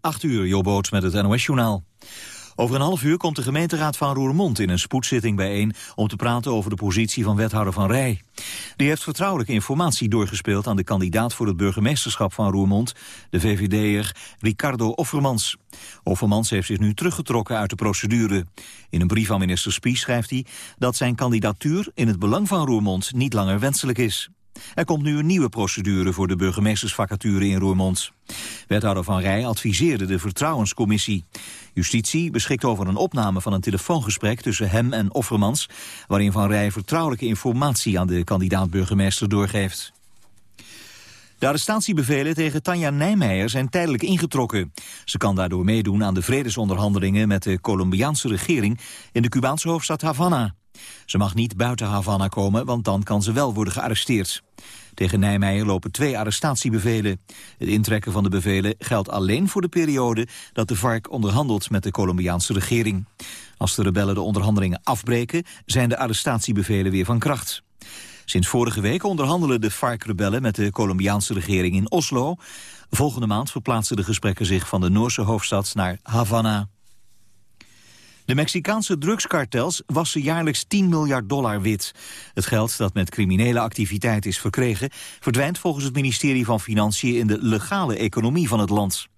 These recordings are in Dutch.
8 uur, Jobboot met het NOS-journaal. Over een half uur komt de gemeenteraad van Roermond in een spoedzitting bijeen... om te praten over de positie van wethouder Van Rij. Die heeft vertrouwelijke informatie doorgespeeld aan de kandidaat voor het burgemeesterschap van Roermond... de VVD'er Ricardo Offermans. Offermans heeft zich nu teruggetrokken uit de procedure. In een brief aan minister Spies schrijft hij dat zijn kandidatuur in het belang van Roermond niet langer wenselijk is. Er komt nu een nieuwe procedure voor de burgemeestersvacature in Roermond. Wethouder Van Rij adviseerde de Vertrouwenscommissie. Justitie beschikt over een opname van een telefoongesprek tussen hem en Offermans... waarin Van Rij vertrouwelijke informatie aan de kandidaat-burgemeester doorgeeft. De arrestatiebevelen tegen Tanja Nijmeijer zijn tijdelijk ingetrokken. Ze kan daardoor meedoen aan de vredesonderhandelingen met de Colombiaanse regering in de Cubaanse hoofdstad Havana. Ze mag niet buiten Havana komen, want dan kan ze wel worden gearresteerd. Tegen Nijmeijer lopen twee arrestatiebevelen. Het intrekken van de bevelen geldt alleen voor de periode dat de vark onderhandelt met de Colombiaanse regering. Als de rebellen de onderhandelingen afbreken, zijn de arrestatiebevelen weer van kracht. Sinds vorige week onderhandelen de FARC-rebellen met de Colombiaanse regering in Oslo. Volgende maand verplaatsen de gesprekken zich van de Noorse hoofdstad naar Havana. De Mexicaanse drugskartels wassen jaarlijks 10 miljard dollar wit. Het geld dat met criminele activiteit is verkregen... verdwijnt volgens het ministerie van Financiën in de legale economie van het land.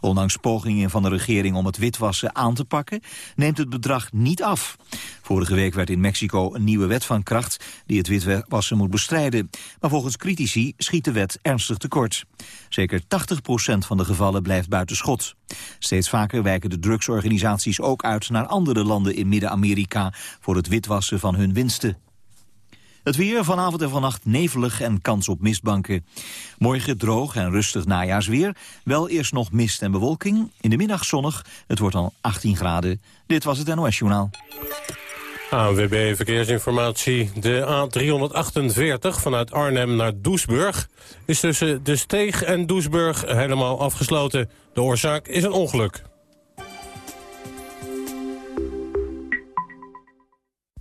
Ondanks pogingen van de regering om het witwassen aan te pakken, neemt het bedrag niet af. Vorige week werd in Mexico een nieuwe wet van kracht die het witwassen moet bestrijden. Maar volgens critici schiet de wet ernstig tekort. Zeker 80% van de gevallen blijft buiten schot. Steeds vaker wijken de drugsorganisaties ook uit naar andere landen in Midden-Amerika voor het witwassen van hun winsten. Het weer vanavond en vannacht nevelig en kans op mistbanken. Morgen droog en rustig najaarsweer. Wel eerst nog mist en bewolking. In de middag zonnig. Het wordt al 18 graden. Dit was het NOS Journaal. ANWB Verkeersinformatie. De A348 vanuit Arnhem naar Doesburg... is tussen De Steeg en Doesburg helemaal afgesloten. De oorzaak is een ongeluk.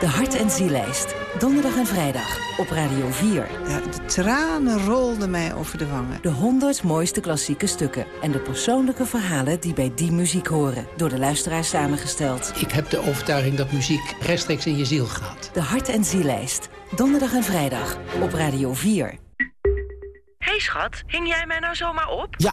De Hart- en Zielijst. Donderdag en vrijdag op Radio 4. Ja, de tranen rolden mij over de wangen. De 100 mooiste klassieke stukken. En de persoonlijke verhalen die bij die muziek horen. Door de luisteraars samengesteld. Ik heb de overtuiging dat muziek rechtstreeks in je ziel gaat. De Hart- en Zielijst. Donderdag en vrijdag op Radio 4. hey schat, hing jij mij nou zomaar op? Ja,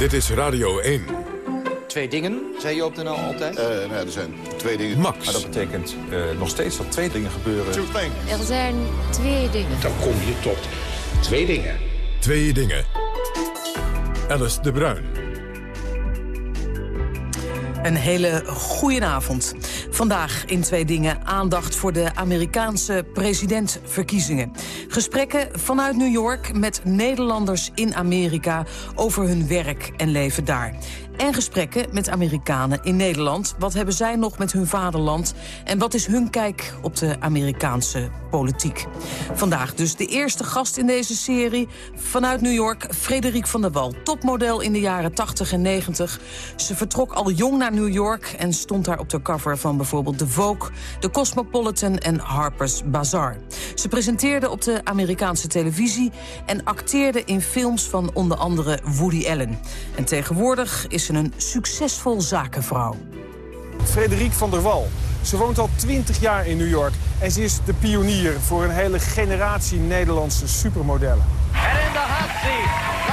Dit is Radio 1. Twee dingen, zei je op de NL altijd? Uh, nou, er zijn twee dingen. Max. Maar dat betekent uh, nog steeds dat twee dingen gebeuren. Er zijn twee dingen. Dan kom je tot twee dingen. Twee dingen. Alice de Bruin. Een hele goede avond. Vandaag in Twee Dingen aandacht voor de Amerikaanse presidentverkiezingen. Gesprekken vanuit New York met Nederlanders in Amerika... over hun werk en leven daar. En gesprekken met Amerikanen in Nederland. Wat hebben zij nog met hun vaderland? En wat is hun kijk op de Amerikaanse politiek? Vandaag dus de eerste gast in deze serie. Vanuit New York, Frederik van der Wal. Topmodel in de jaren 80 en 90. Ze vertrok al jong naar New York... en stond daar op de cover van bijvoorbeeld The Vogue... The Cosmopolitan en Harper's Bazaar. Ze presenteerde op de Amerikaanse televisie... en acteerde in films van onder andere Woody Allen. En tegenwoordig is ze een succesvol zakenvrouw. Frederik van der Wal. Ze woont al 20 jaar in New York en ze is de pionier voor een hele generatie Nederlandse supermodellen. En in de hot seat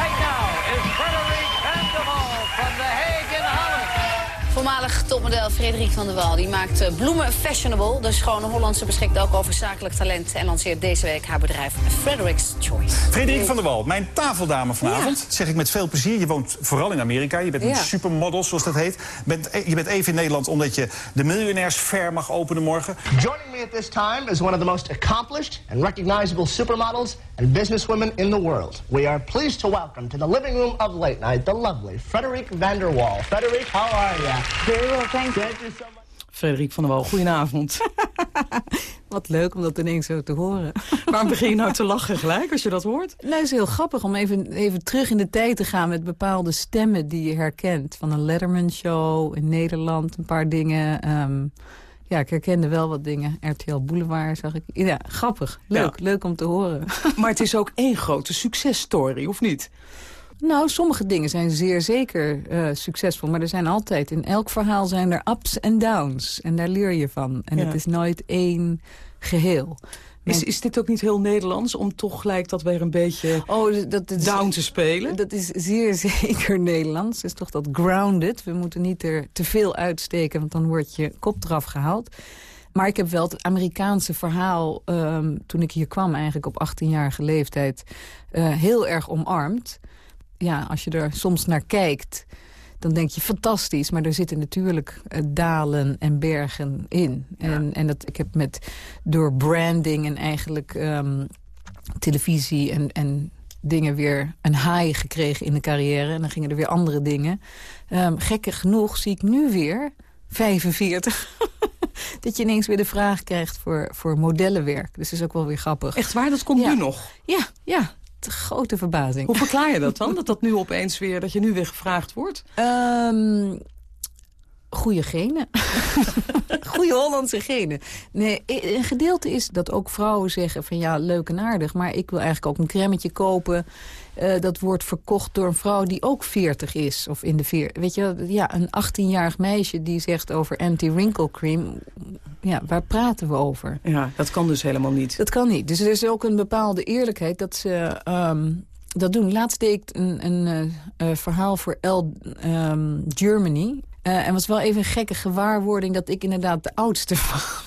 topmodel Frederik van der Wal die maakt eh, bloemen fashionable. De schone Hollandse beschikt ook over zakelijk talent... en lanceert deze week haar bedrijf Fredericks Choice. Frederik van der Wal, mijn tafeldame vanavond. Dat zeg ik met veel plezier. Je woont vooral in Amerika. Je bent een Ja. supermodel, zoals dat heet. Bent, je bent even in Nederland omdat je de miljonairsfair mag openen morgen. Joining me at this time is one of the most accomplished and recognizable supermodels and businesswomen in the world. We are pleased to welcome to the living room of Late Night the lovely Frederick Vanderwall. Frederick, how are you? Very well, thank you. Thank you so much. Frederik van der Wal, goedenavond. Wat leuk om dat ineens zo te horen. Waarom begin je nou te lachen gelijk als je dat hoort? Nou, het is heel grappig om even, even terug in de tijd te gaan... met bepaalde stemmen die je herkent. Van een Letterman-show in Nederland, een paar dingen. Ehm, ja, ik herkende wel wat dingen. RTL Boulevard zag ik. Ja, grappig. Leuk, leuk om te horen. Maar het is ook één grote successtory, of niet? Nou, sommige dingen zijn zeer zeker eh, succesvol. Maar er zijn altijd, in elk verhaal zijn er ups en downs. En daar leer je van. En Ja. het is nooit één geheel. Is, is dit ook niet heel Nederlands om toch gelijk dat weer een beetje oh, dat is, down te spelen? Dat is zeer zeker Nederlands. Het is toch dat grounded. We moeten niet er te veel uitsteken, want dan wordt je kop eraf gehaald. Maar ik heb wel het Amerikaanse verhaal, ehm, toen ik hier kwam eigenlijk op 18-jarige leeftijd, eh, heel erg omarmd. Ja, als je er soms naar kijkt, dan denk je fantastisch. Maar er zitten natuurlijk eh, dalen en bergen in. En, en dat, ik heb met, door branding en eigenlijk ehm, televisie en, en dingen weer een high gekregen in de carrière. En dan gingen er weer andere dingen. Gekke genoeg zie ik nu weer, 45... dat je ineens weer de vraag krijgt voor, voor modellenwerk. Dus dat is ook wel weer grappig. Echt waar? Dat komt Ja. nu nog? Ja, ja. Te grote verbazing. Hoe verklaar je dat dan? Dat dat nu opeens weer, dat je nu weer gevraagd wordt? Ehm goede genen. goede Hollandse genen. Nee, een gedeelte is dat ook vrouwen zeggen van ja, leuk en aardig... maar ik wil eigenlijk ook een cremmetje kopen. Eh, dat wordt verkocht door een vrouw die ook 40 is. Of in de veer. Weet je, ja, een 18-jarig meisje die zegt over anti-wrinkle cream... Ja, waar praten we over? Ja, dat kan dus helemaal niet. Dat kan niet. Dus er is ook een bepaalde eerlijkheid dat ze ehm, dat doen. Laatst deed ik een, een eh, eh, verhaal voor L ehm, Germany. Eh, en was wel even een gekke gewaarwording dat ik inderdaad de oudste was.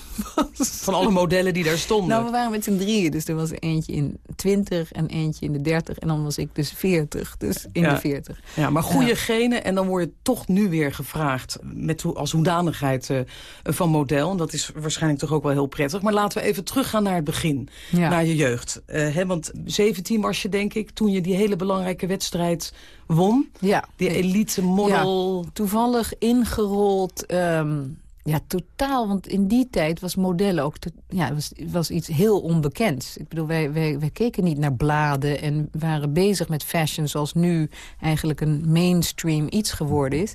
Van alle modellen die daar stonden. Nou, we waren met z'n drieën. Dus er was eentje in 20 en eentje in de 30. En dan was ik dus 40. Dus in Ja. de 40. Ja, maar goede Ja. genen en dan word je toch nu weer gevraagd... Met, hoe- als hoedanigheid eh, van model. En dat is waarschijnlijk toch ook wel heel prettig. Maar laten we even teruggaan naar het begin. Ja. Naar je jeugd. Eh, hè, want 17 was je denk ik toen je die hele belangrijke wedstrijd won. Ja. Die elite model. Toevallig ingerold. ehm, ja, totaal. Want in die tijd was modellen ook ja, was, was iets heel onbekends. Ik bedoel, wij, wij, wij keken niet naar bladen en waren bezig met fashion... zoals nu eigenlijk een mainstream iets geworden is.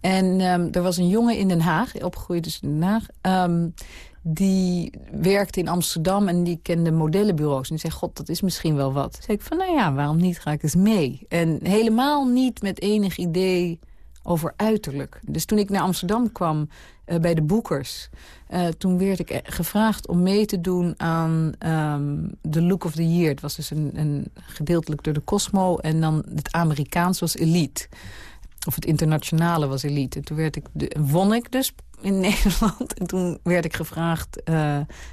En ehm, er was een jongen in Den Haag, opgegroeid dus in Den Haag... ehm, die werkte in Amsterdam en die kende modellenbureaus. En die zei, god, dat is misschien wel wat. Toen zei ik van, nou ja, waarom niet? Ga ik eens mee. En helemaal niet met enig idee over uiterlijk. Dus toen ik naar Amsterdam kwam eh, bij de boekers... eh, toen werd ik eh, gevraagd om mee te doen aan ehm The Look of the Year. Het was dus een, een gedeeltelijk door de Cosmo... en dan het Amerikaans was Elite. Of het internationale was Elite. En toen werd ik won ik dus in Nederland. En toen werd ik gevraagd eh,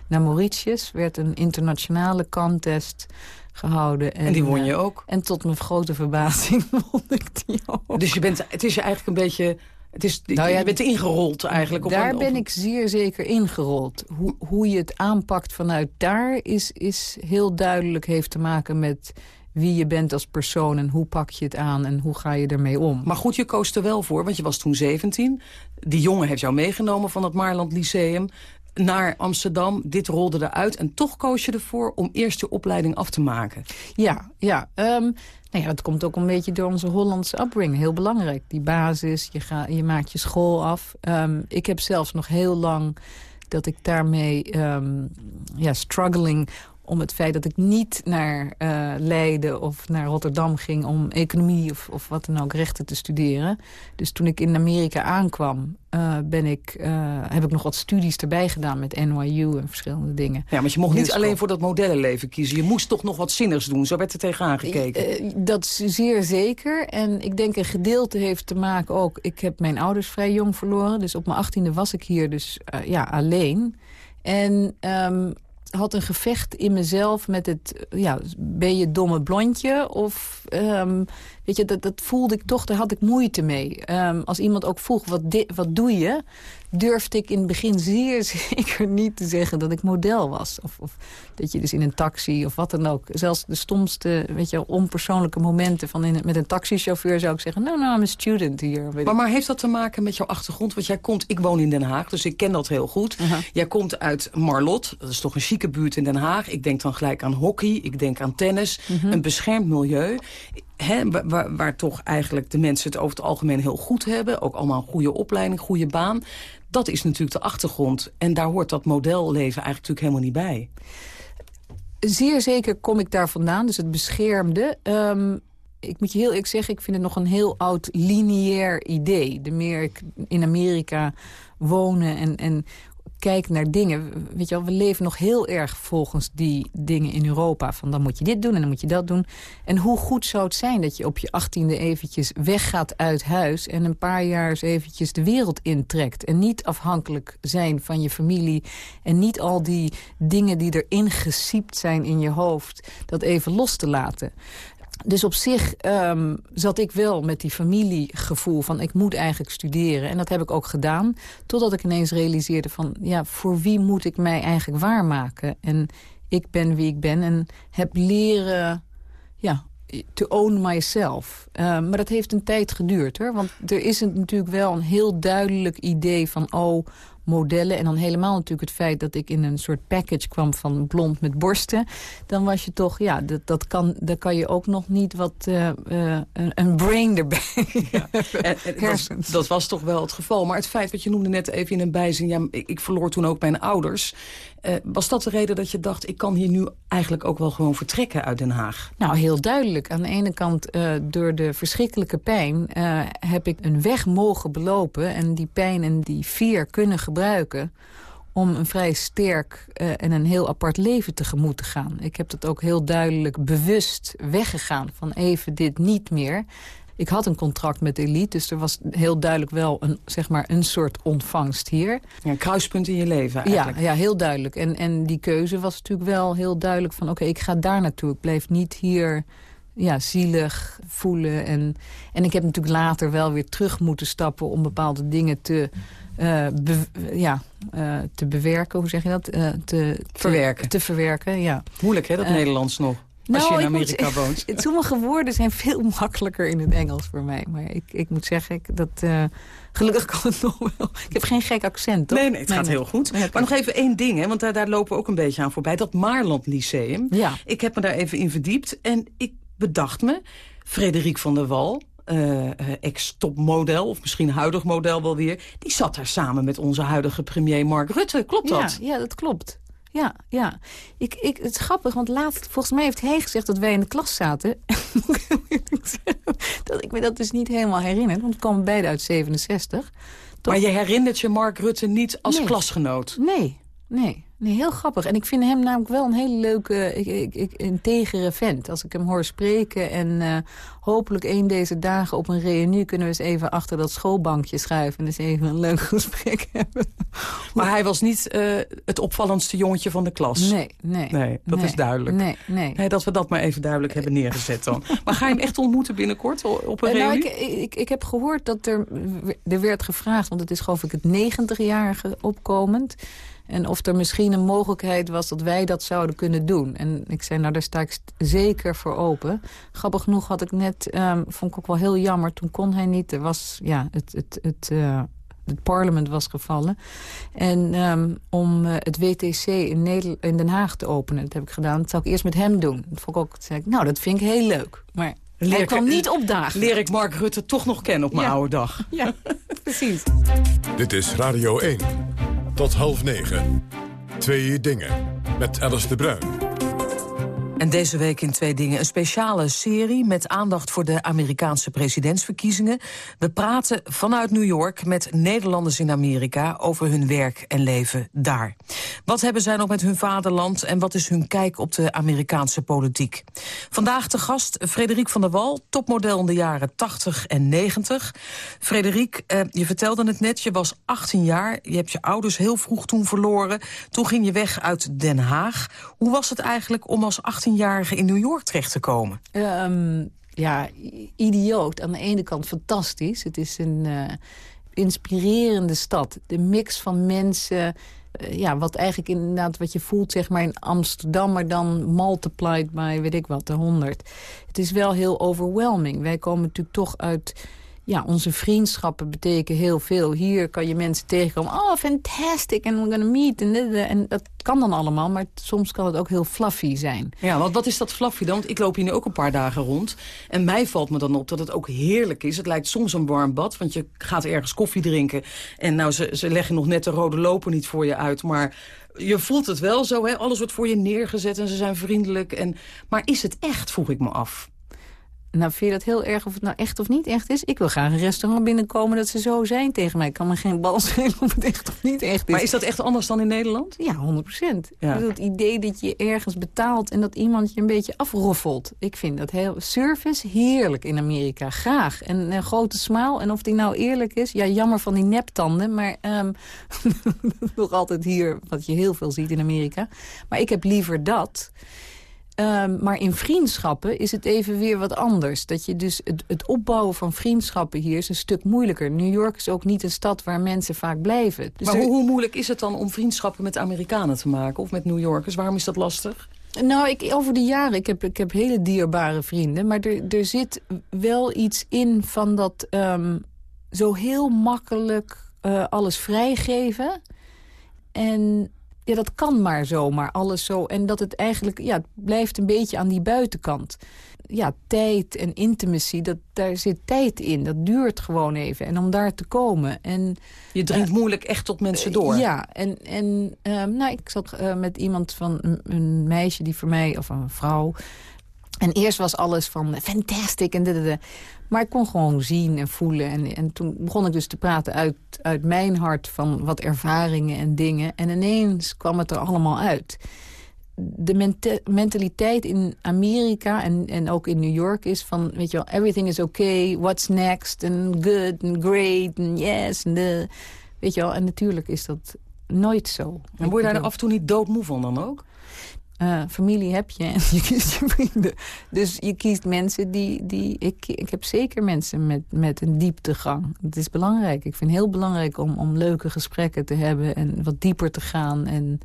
naar Mauritius. werd een internationale contest gehouden. En die won je eh, ook. En tot mijn grote verbazing won ik die ook. Dus je bent, het is je eigenlijk een beetje... Het is, Nou ja, je bent ingerold eigenlijk. Op daar een- op ben ik zeer zeker ingerold. Hoe, hoe je het aanpakt vanuit daar is, is heel duidelijk... heeft te maken met wie je bent als persoon en hoe pak je het aan... en hoe ga je ermee om. Maar goed, je koos er wel voor, want je was toen 17. Die jongen heeft jou meegenomen van het Maarland Lyceum naar Amsterdam. Dit rolde eruit en toch koos je ervoor om eerst je opleiding af te maken. Ja, ja. ehm, nou ja, dat komt ook een beetje door onze Hollandse upbringing. Heel belangrijk. Die basis, je, ga, je maakt je school af. Ehm, ik heb zelfs nog heel lang dat ik daarmee, ehm, ja, struggling om het feit dat ik niet naar uh, Leiden of naar Rotterdam ging... om economie of, of wat dan ook rechten te studeren. Dus toen ik in Amerika aankwam, uh, ben ik, uh, heb ik nog wat studies erbij gedaan... met NYU en verschillende dingen. Ja, maar je mocht niet alleen voor dat modellenleven kiezen. Je moest toch nog wat zinnigs doen. Zo werd er tegenaan gekeken. dat is zeer zeker. En ik denk een gedeelte heeft te maken ook... Ik heb mijn ouders vrij jong verloren. Dus op mijn achttiende was ik hier dus ja, alleen... En um, had een gevecht in mezelf met het... Ja, ben je domme blondje? Of, um, weet je, dat, dat voelde ik toch, daar had ik moeite mee. Um, als iemand ook vroeg, wat, wat doe je? durfde ik in het begin zeer zeker niet te zeggen dat ik model was. Of, of, dat je dus in een taxi of wat dan ook. Zelfs de stomste, weet je, onpersoonlijke momenten van in, met een taxichauffeur zou ik zeggen... nou, nou, I'm a student hier. Maar, maar heeft dat te maken met jouw achtergrond? Want jij komt, ik woon in Den Haag, dus ik ken dat heel goed. Jij komt uit Marlot, dat is toch een chique buurt in Den Haag. Ik denk dan gelijk aan hockey, ik denk aan tennis, mhm. een beschermd milieu waar, toch eigenlijk de mensen het over het algemeen heel goed hebben. Ook allemaal een goede opleiding, goede baan. Dat is natuurlijk de achtergrond. En daar hoort dat modelleven eigenlijk natuurlijk helemaal niet bij. Zeer zeker kom ik daar vandaan, dus het beschermde. Um, ik moet je heel eerlijk zeggen, ik vind het nog een heel oud lineair idee. De meer ik in Amerika wonen en, en kijk naar dingen. Weet je wel, we leven nog heel erg volgens die dingen in Europa. Van dan moet je dit doen en dan moet je dat doen. En hoe goed zou het zijn dat je op je achttiende eventjes weggaat uit huis... en een paar jaar eventjes de wereld intrekt. En niet afhankelijk zijn van je familie. En niet al die dingen die erin gesiept zijn in je hoofd... dat even los te laten. Dus op zich um, zat ik wel met die familiegevoel van ik moet eigenlijk studeren. En dat heb ik ook gedaan. Totdat ik ineens realiseerde van ja, voor wie moet ik mij eigenlijk waarmaken? En ik ben wie ik ben en heb leren ja, to own myself. Uh, maar dat heeft een tijd geduurd hoor. Want er is natuurlijk wel een heel duidelijk idee van... oh, modellen. En dan helemaal natuurlijk het feit dat ik in een soort package kwam van blond met borsten. Dan was je toch, ja, dat, dat kan, daar kan je ook nog niet wat, uh, uh, een brain erbij. Ja. en, dat, dat, was toch wel het geval. Maar het feit wat je noemde net even in een bijzin, ja, ik, ik verloor toen ook mijn ouders. Uh, was dat de reden dat je dacht, ik kan hier nu eigenlijk ook wel gewoon vertrekken uit Den Haag? Nou, heel duidelijk. Aan de ene kant, uh, door de verschrikkelijke pijn... Uh, heb ik een weg mogen belopen en die pijn en die fear kunnen gebruiken om een vrij sterk en een heel apart leven tegemoet te gaan. Ik heb dat ook heel duidelijk bewust weggegaan van even dit niet meer. Ik had een contract met Elite, dus er was heel duidelijk wel een, zeg maar, een soort ontvangst hier. Ja, een kruispunt in je leven eigenlijk. Ja, ja heel duidelijk. En, en die keuze was natuurlijk wel heel duidelijk van... oké, ik ga daar naartoe. Ik bleef niet hier ja, zielig voelen. En, en ik heb natuurlijk later wel weer terug moeten stappen... om bepaalde dingen te, uh, ja, uh, te bewerken. Hoe zeg je dat? Uh, te, verwerken. Te, verwerken, ja. Moeilijk, hè, dat Nederlands nog? Als nou, je in Amerika moet, woont. Sommige woorden zijn veel makkelijker in het Engels voor mij. Maar ik, ik moet zeggen, ik, dat, uh, gelukkig kan het nog wel. Ik heb geen gek accent, toch? Nee, nee, het gaat heel goed. maar nog even één ding, hè, want daar, daar lopen we ook een beetje aan voorbij. Dat Maarland Lyceum. Ja. Ik heb me daar even in verdiept en ik bedacht me... Frederik van der Wal, uh, ex-topmodel, of misschien huidig model wel weer... die zat daar samen met onze huidige premier Mark Rutte. Klopt dat? Ja, ja dat klopt ja, ja. Ik, ik, het is grappig, want laatst, volgens mij heeft hij gezegd dat wij in de klas zaten. dat ik me dat dus niet helemaal herinner, want we komen beide uit 67. Maar je herinnert je Mark Rutte niet als klasgenoot? Nee, nee. Nee, heel grappig. En ik vind hem namelijk wel een hele leuke, ik, ik, ik, integere vent. Als ik hem hoor spreken en uh, hopelijk een deze dagen op een reunie... kunnen we eens even achter dat schoolbankje schuiven... en eens even een leuk gesprek hebben. Maar hij was niet uh, het opvallendste jongetje van de klas? Nee, nee. Nee, dat is duidelijk. Nee, nee. nee, Dat we dat maar even duidelijk hebben neergezet dan. maar ga je hem echt ontmoeten binnenkort op een uh, reunie? Nou, ik, ik, ik heb gehoord dat er, er werd gevraagd... want het is geloof ik het 90-jarige opkomend... En of er misschien een mogelijkheid was dat wij dat zouden kunnen doen. En ik zei, nou daar sta ik zeker voor open. Grappig genoeg had ik net, um, vond ik ook wel heel jammer. Toen kon hij niet. Er was, ja, het, het, het, uh, het parlement was gevallen. En um, om uh, het WTC in, Nederland, in Den Haag te openen, dat heb ik gedaan. Dat zou ik eerst met hem doen. Dat vond ik ook, zei ik, nou dat vind ik heel leuk. Maar Leer hij kwam niet opdagen. Leer ik Mark Rutte toch nog kennen op mijn ja. oude dag. Ja, precies. Dit is Radio 1. Tot half negen. Twee dingen. Met Alice de Bruin. En deze week in Twee Dingen een speciale serie... met aandacht voor de Amerikaanse presidentsverkiezingen. We praten vanuit New York met Nederlanders in Amerika... over hun werk en leven daar. Wat hebben zij nog met hun vaderland... en wat is hun kijk op de Amerikaanse politiek? Vandaag te gast Frederik van der Wal, topmodel in de jaren 80 en 90. Frederik, eh, je vertelde het net, je was 18 jaar. Je hebt je ouders heel vroeg toen verloren. Toen ging je weg uit Den Haag. Hoe was het eigenlijk om als 18 18-jarige in New York terecht te komen? Ehm, ja, idioot. Aan de ene kant fantastisch. Het is een uh, inspirerende stad. De mix van mensen... Uh, ja, wat eigenlijk inderdaad wat je voelt zeg maar in Amsterdam... maar dan multiplied by, weet ik wat, de honderd. Het is wel heel overwhelming. Wij komen natuurlijk toch uit ja, onze vriendschappen betekenen heel veel. Hier kan je mensen tegenkomen. Oh, fantastic, and we're gonna meet. En, dat kan dan allemaal, maar soms kan het ook heel fluffy zijn. Ja, want wat is dat fluffy dan? Want ik loop hier nu ook een paar dagen rond. En mij valt me dan op dat het ook heerlijk is. Het lijkt soms een warm bad, want je gaat ergens koffie drinken. En nou, ze, ze leggen nog net de rode loper niet voor je uit, maar je voelt het wel zo, hè? alles wordt voor je neergezet en ze zijn vriendelijk. En... Maar is het echt, vroeg ik me af. Nou, vind je dat heel erg of het nou echt of niet echt is? Ik wil graag een restaurant binnenkomen dat ze zo zijn tegen mij. Ik kan me geen bal schelen of het echt of niet echt is. Maar is dat echt anders dan in Nederland? Ja, 100 procent. Het idee dat je ergens betaalt en dat iemand je een beetje afroffelt. Ik vind dat heel... Service, heerlijk in Amerika. Graag. En een grote smaal. En of die nou eerlijk is... Ja, jammer van die neptanden. Maar um, nog altijd hier, wat je heel veel ziet in Amerika. Maar ik heb liever dat... Um, maar in vriendschappen is het even weer wat anders. Dat je dus het, het, opbouwen van vriendschappen hier is een stuk moeilijker. New York is ook niet een stad waar mensen vaak blijven. Dus maar hoe, hoe, moeilijk is het dan om vriendschappen met Amerikanen te maken? Of met New Yorkers? Waarom is dat lastig? Nou, ik, over de jaren, ik heb, ik heb hele dierbare vrienden. Maar er, er zit wel iets in van dat um, zo heel makkelijk uh, alles vrijgeven. En ja, dat kan maar zomaar, alles zo. En dat het eigenlijk, ja, het blijft een beetje aan die buitenkant. Ja, tijd en intimacy, dat, daar zit tijd in. Dat duurt gewoon even. En om daar te komen. En, Je dringt uh, moeilijk echt tot mensen door. ja, en, en uh, nou, ik zat uh, met iemand van een, een, meisje die voor mij, of een vrouw... En eerst was alles van fantastic en dit, dit, maar ik kon gewoon zien en voelen. En, en toen begon ik dus te praten uit, uit mijn hart van wat ervaringen en dingen. En ineens kwam het er allemaal uit. De mentaliteit in Amerika en, en ook in New York is van... weet je wel, everything is okay, what's next, and good, and great, and yes. And the, weet je wel, en natuurlijk is dat nooit zo. En word je daar af en toe niet doodmoe van dan ook? Uh, familie heb je en je kiest je vrienden. Dus je kiest mensen die... die ik, ik heb zeker mensen met, met een dieptegang. Het is belangrijk. Ik vind het heel belangrijk om, om leuke gesprekken te hebben... en wat dieper te gaan en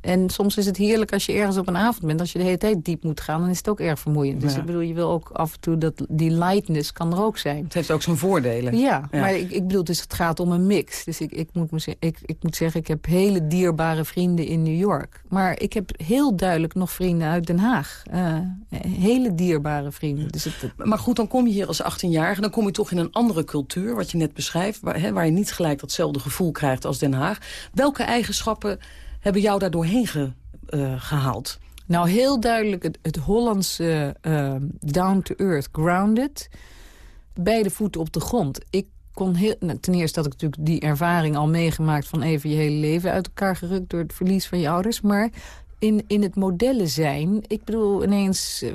en soms is het heerlijk als je ergens op een avond bent. Als je de hele tijd diep moet gaan, dan is het ook erg vermoeiend. Dus ik bedoel, je wil ook af en toe dat die lightness kan er ook zijn. Het heeft ook zijn voordelen. Ja, maar ik, ik bedoel, dus het gaat om een mix. Dus ik, ik, moet me, ik, ik moet zeggen, ik heb hele dierbare vrienden in New York. Maar ik heb heel duidelijk nog vrienden uit Den Haag. Uh, hele dierbare vrienden. Dus het, maar goed, dan kom je hier als 18-jarige. Dan kom je toch in een andere cultuur, wat je net beschrijft. Waar, hè, waar je niet gelijk datzelfde gevoel krijgt als Den Haag. Welke eigenschappen hebben jou daar doorheen ge, uh, gehaald? Nou, heel duidelijk het, het Hollandse uh, down-to-earth, grounded. Beide voeten op de grond. Ik kon heel, nou, ten eerste had ik natuurlijk die ervaring al meegemaakt... van even je hele leven uit elkaar gerukt door het verlies van je ouders. Maar in, in het modellen zijn. Ik bedoel ineens uh,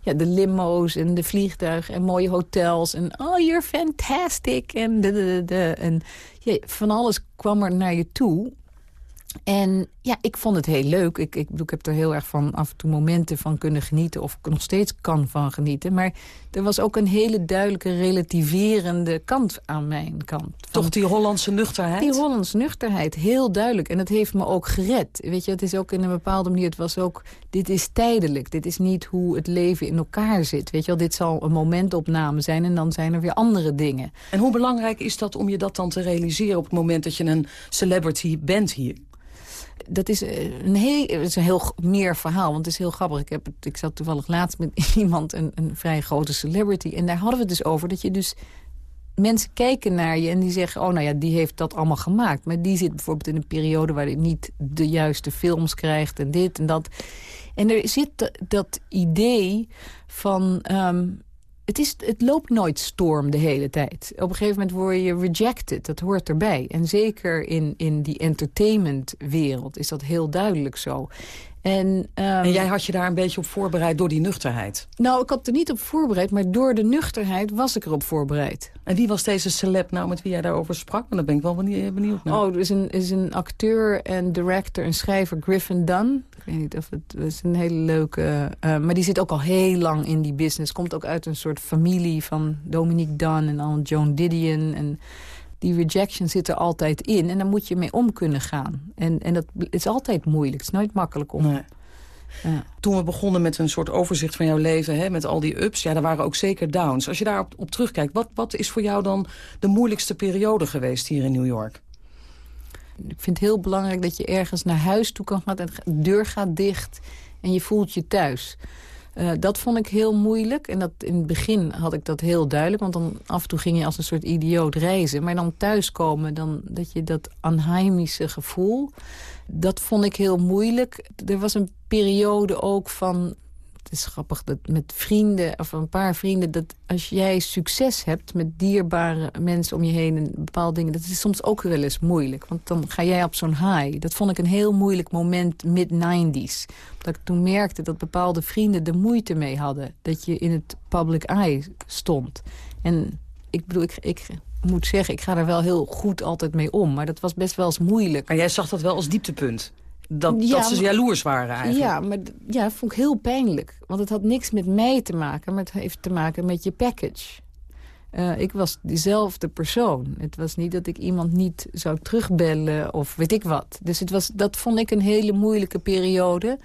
ja, de limo's en de vliegtuigen en mooie hotels. En oh, you're fantastic. En, de, de, de, en van alles kwam er naar je toe. En ja, ik vond het heel leuk. Ik, ik, bedoel, ik heb er heel erg van af en toe momenten van kunnen genieten... of ik nog steeds kan van genieten. Maar er was ook een hele duidelijke relativerende kant aan mijn kant. Toch die Hollandse nuchterheid? Die Hollandse nuchterheid, heel duidelijk. En dat heeft me ook gered. Weet je, het is ook in een bepaalde manier... het was ook, dit is tijdelijk. Dit is niet hoe het leven in elkaar zit. Weet je wel, dit zal een momentopname zijn... en dan zijn er weer andere dingen. En hoe belangrijk is dat om je dat dan te realiseren... op het moment dat je een celebrity bent hier? Dat is eh, een heel, is een heel meer verhaal, want het is heel grappig. Ik, heb, ik zat toevallig laatst met iemand, een, een vrij grote celebrity... en daar hadden we het dus over dat je dus... Mensen kijken naar je en die zeggen... oh, nou ja, die heeft dat allemaal gemaakt. Maar die zit bijvoorbeeld in een periode... waar hij niet de juiste films krijgt en dit en dat. En er zit dat idee van... Ehm, het, is, het loopt nooit storm de hele tijd. Op een gegeven moment word je rejected. Dat hoort erbij. En zeker in, in die entertainmentwereld is dat heel duidelijk zo. En, en, jij had je daar een beetje op voorbereid door die nuchterheid? Nou, ik had er niet op voorbereid, maar door de nuchterheid was ik erop voorbereid. En wie was deze celeb nou met wie jij daarover sprak? Want daar ben ik wel benieuwd naar. Oh, er is een, is een acteur en director en schrijver, Griffin Dunn. Ik weet niet of het, is een hele leuke... Uh, maar die zit ook al heel lang in die business. Komt ook uit een soort familie van Dominique Dunn en dan Joan Didion en die rejection zit er altijd in. En daar moet je mee om kunnen gaan. En, en dat is altijd moeilijk. Het is nooit makkelijk om... Nee. Ja. Toen we begonnen met een soort overzicht van jouw leven, hè, met al die ups, ja, daar waren ook zeker downs. Als je daarop op terugkijkt, wat, wat is voor jou dan de moeilijkste periode geweest hier in New York? Ik vind het heel belangrijk dat je ergens naar huis toe kan gaan en de deur gaat dicht en je voelt je thuis. Uh, dat vond ik heel moeilijk. En dat, in het begin had ik dat heel duidelijk. Want dan af en toe ging je als een soort idioot reizen. Maar dan thuiskomen, dan, dat je dat anheimische gevoel... dat vond ik heel moeilijk. Er was een periode ook van is grappig dat met vrienden, of een paar vrienden... dat als jij succes hebt met dierbare mensen om je heen... en bepaalde dingen, dat is soms ook wel eens moeilijk. Want dan ga jij op zo'n high. Dat vond ik een heel moeilijk moment mid-90s. Dat ik toen merkte dat bepaalde vrienden er moeite mee hadden. Dat je in het public eye stond. En ik bedoel, ik, ik moet zeggen, ik ga er wel heel goed altijd mee om. Maar dat was best wel eens moeilijk. Maar jij zag dat wel als dieptepunt? Dat, dat ze jaloers waren eigenlijk. Ja, maar ja, dat vond ik heel pijnlijk. Want het had niks met mij te maken, maar het heeft te maken met je package. Uh, ik was dezelfde persoon. Het was niet dat ik iemand niet zou terugbellen of weet ik wat. Dus het was, dat vond ik een hele moeilijke periode.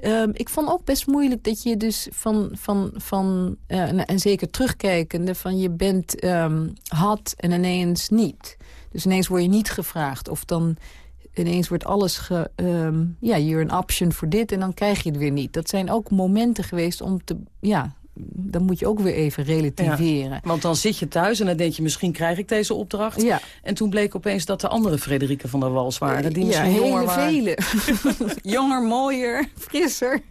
Uh, ik vond ook best moeilijk dat je dus van, van, van uh, en zeker terugkijkende... van je bent um, had en ineens niet. Dus ineens word je niet gevraagd. Of dan ineens wordt alles ge... Um, ja, you're een option voor dit en dan krijg je het weer niet. Dat zijn ook momenten geweest om te... Ja, dan moet je ook weer even relativeren. want dan zit je thuis en dan denk je, misschien krijg ik deze opdracht. Ja. En toen bleek opeens dat de andere Frederike van der Wals waren. Die misschien ja, jonger waren. vele. jonger, mooier, frisser.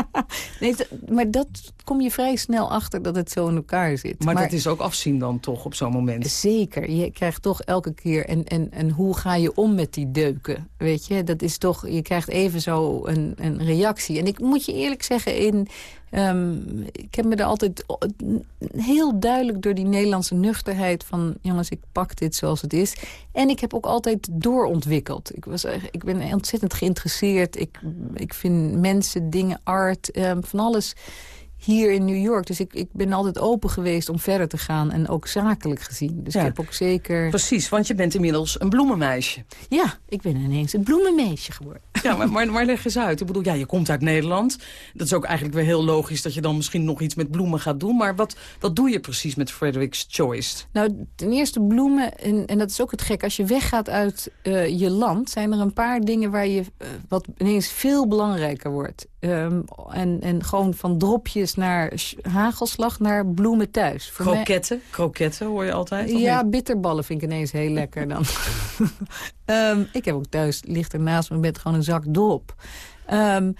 nee, maar dat kom je vrij snel achter dat het zo in elkaar zit. Maar, maar dat is ook afzien dan toch op zo'n moment? Zeker. Je krijgt toch elke keer... En, en, en hoe ga je om met die deuken? Weet je, dat is toch... Je krijgt even zo een, een reactie. En ik moet je eerlijk zeggen, in Um, ik heb me er altijd heel duidelijk door die Nederlandse nuchterheid... van jongens, ik pak dit zoals het is. En ik heb ook altijd doorontwikkeld. Ik, was, ik ben ontzettend geïnteresseerd. Ik, ik vind mensen, dingen, art, um, van alles hier in New York. Dus ik, ik ben altijd open geweest om verder te gaan. En ook zakelijk gezien. Dus ik heb ook zeker... Precies, want je bent inmiddels een bloemenmeisje. Ja, ik ben ineens een bloemenmeisje geworden. Ja, maar, maar, maar leg eens uit. Ik bedoel, ja, je komt uit Nederland. Dat is ook eigenlijk weer heel logisch dat je dan misschien nog iets met bloemen gaat doen. Maar wat, wat doe je precies met Frederick's Choice? Nou, ten eerste bloemen. En, en dat is ook het gek. Als je weggaat uit uh, je land, zijn er een paar dingen waar je... Uh, wat ineens veel belangrijker wordt. Um, en, en gewoon van dropjes naar hagelslag naar bloemen thuis. Voor kroketten? Mij... Kroketten hoor je altijd? Ja, bitterballen vind ik ineens heel lekker dan. um, ik heb ook thuis, ligt er naast mijn bed gewoon een zak drop. Um,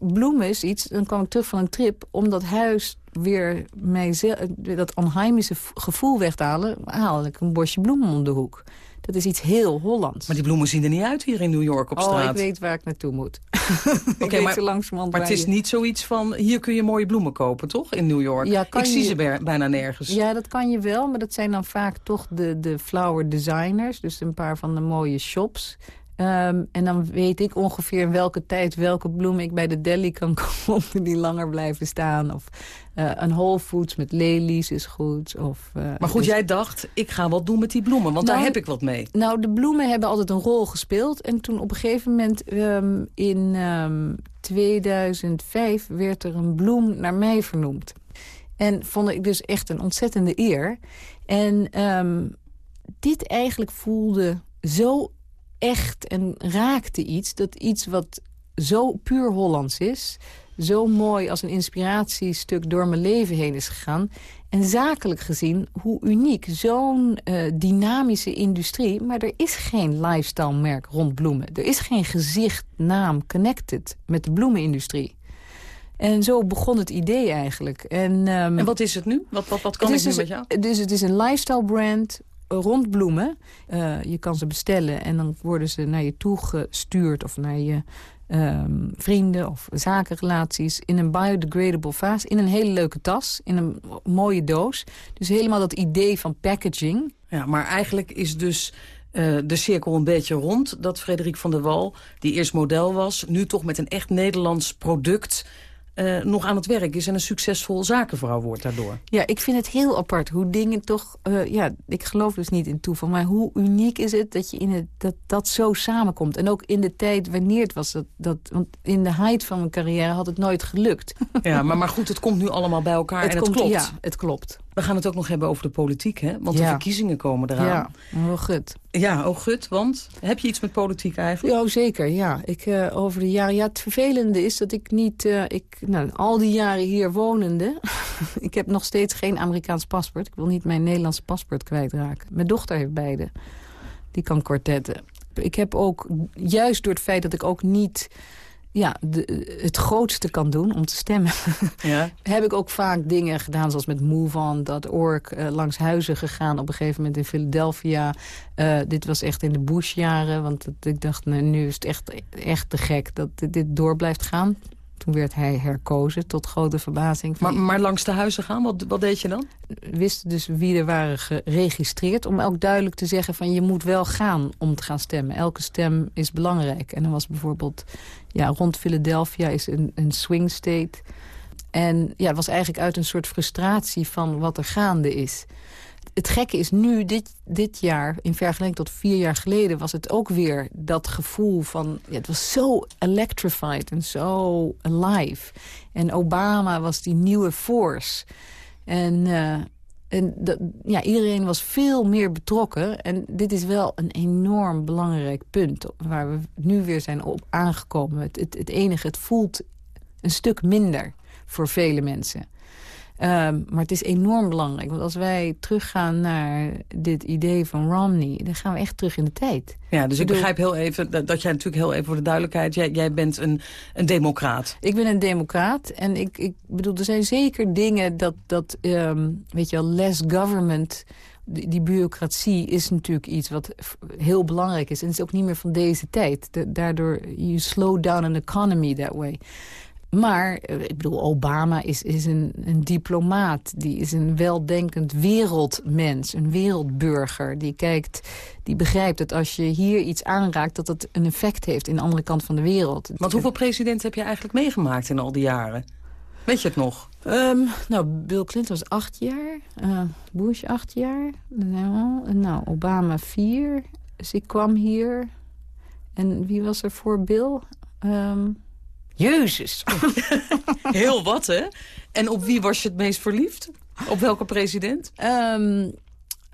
bloemen is iets, dan kwam ik terug van een trip... om dat huis weer mijzelf, dat onheimische gevoel weg te halen... haalde ik een bosje bloemen om de hoek. Dat is iets heel Hollands. Maar die bloemen zien er niet uit hier in New York op straat. Oh, ik weet waar ik naartoe moet. Oké, maar, maar het is niet zoiets van... hier kun je mooie bloemen kopen, toch? In New York. Ja, ik zie ze bijna nergens. Ja, dat kan je wel. Maar dat zijn dan vaak toch de, de flower designers. Dus een paar van de mooie shops. Um, en dan weet ik ongeveer in welke tijd welke bloemen ik bij de deli kan kopen... die langer blijven staan. Of uh, een Whole Foods met lelies is goed. Of, uh, maar goed, dus... jij dacht, ik ga wat doen met die bloemen, want nou, daar heb ik wat mee. Nou, de bloemen hebben altijd een rol gespeeld. En toen op een gegeven moment um, in um, 2005 werd er een bloem naar mij vernoemd. En vond ik dus echt een ontzettende eer. En dit eigenlijk voelde zo echt en raakte iets. Dat iets wat zo puur Hollands is... zo mooi als een inspiratiestuk door mijn leven heen is gegaan. En zakelijk gezien, hoe uniek. Zo'n uh, dynamische industrie. Maar er is geen lifestyle-merk rond bloemen. Er is geen gezicht, naam, connected met de bloemenindustrie. En zo begon het idee eigenlijk. En, um, en wat is het nu? Wat, wat, wat kan ik nu dus, met jou? Dus het is een lifestyle brand rond bloemen. Uh, je kan ze bestellen en dan worden ze naar je toe gestuurd... of naar je um, vrienden of zakenrelaties... in een biodegradable vaas, in een hele leuke tas, in een mooie doos. Dus helemaal dat idee van packaging. Ja, maar eigenlijk is dus uh, de cirkel een beetje rond. Dat Frederik van der Wal, die eerst model was... nu toch met een echt Nederlands product uh, nog aan het werk is... en een succesvol zakenvrouw wordt daardoor. Ja, ik vind het heel apart hoe dingen toch... Uh, ja, ik geloof dus niet in toeval. Maar hoe uniek is het dat je in het, dat, dat zo samenkomt? En ook in de tijd wanneer het was. Dat, dat, want in de height van mijn carrière had het nooit gelukt. Ja, maar, maar goed, het komt nu allemaal bij elkaar het en komt, het klopt. Ja, het klopt. We gaan het ook nog hebben over de politiek, hè? Want ja. de verkiezingen komen eraan. Ja, oh gut. Ja, oh gut, want heb je iets met politiek eigenlijk? Ja, zeker, ja. Ik, uh, over de jaren... Ja, het vervelende is dat ik niet... Uh, ik, nou, al die jaren hier wonende... ik heb nog steeds geen Amerikaans paspoort. Ik wil niet mijn Nederlandse paspoort kwijtraken. Mijn dochter heeft beide. Die kan kwartetten. Ik heb ook, juist door het feit dat ik ook niet ja, de, het grootste kan doen om te stemmen. Ja. heb ik ook vaak dingen gedaan, zoals met MoveOn.org... Uh, langs huizen gegaan op een gegeven moment in Philadelphia. Uh, dit was echt in de Bush-jaren, want het, ik dacht, nou, nu is het echt, echt te gek dat dit, dit door blijft gaan. Toen werd hij herkozen, tot grote verbazing. Maar, maar langs de huizen gaan, wat, wat deed je dan? Wisten dus wie er waren geregistreerd. Om ook duidelijk te zeggen van je moet wel gaan om te gaan stemmen. Elke stem is belangrijk. En dan was bijvoorbeeld ja, rond Philadelphia is een, een swing state. En ja, het was eigenlijk uit een soort frustratie van wat er gaande is het gekke is nu, dit, dit jaar, in vergelijking tot vier jaar geleden... was het ook weer dat gevoel van... Ja, het was zo electrified en zo alive. En Obama was die nieuwe force. En, uh, en dat, ja, iedereen was veel meer betrokken. En dit is wel een enorm belangrijk punt... waar we nu weer zijn op aangekomen. Het, het enige, het voelt een stuk minder voor vele mensen... Um, maar het is enorm belangrijk. Want als wij teruggaan naar dit idee van Romney... dan gaan we echt terug in de tijd. Ja, dus ik, begrijp heel even dat, dat jij natuurlijk heel even voor de duidelijkheid... jij, jij bent een, een democraat. Ik ben een democraat. En ik, ik bedoel, er zijn zeker dingen dat, dat um, weet je wel, less government... Die, bureaucratie is natuurlijk iets wat heel belangrijk is. En het is ook niet meer van deze tijd. Daardoor, you slow down an economy that way. Maar, ik bedoel, Obama is, is een, een diplomaat. Die is een weldenkend wereldmens, een wereldburger. Die kijkt, die begrijpt dat als je hier iets aanraakt... dat dat een effect heeft in de andere kant van de wereld. Want hoeveel presidenten heb je eigenlijk meegemaakt in al die jaren? Weet je het nog? Um, nou, Bill Clinton was acht jaar. Uh, Bush acht jaar. Nou, nou, Obama vier. Dus ik kwam hier. En wie was er voor Bill? Um, Jezus. Heel wat, hè? En op wie was je het meest verliefd? Op welke president? Um,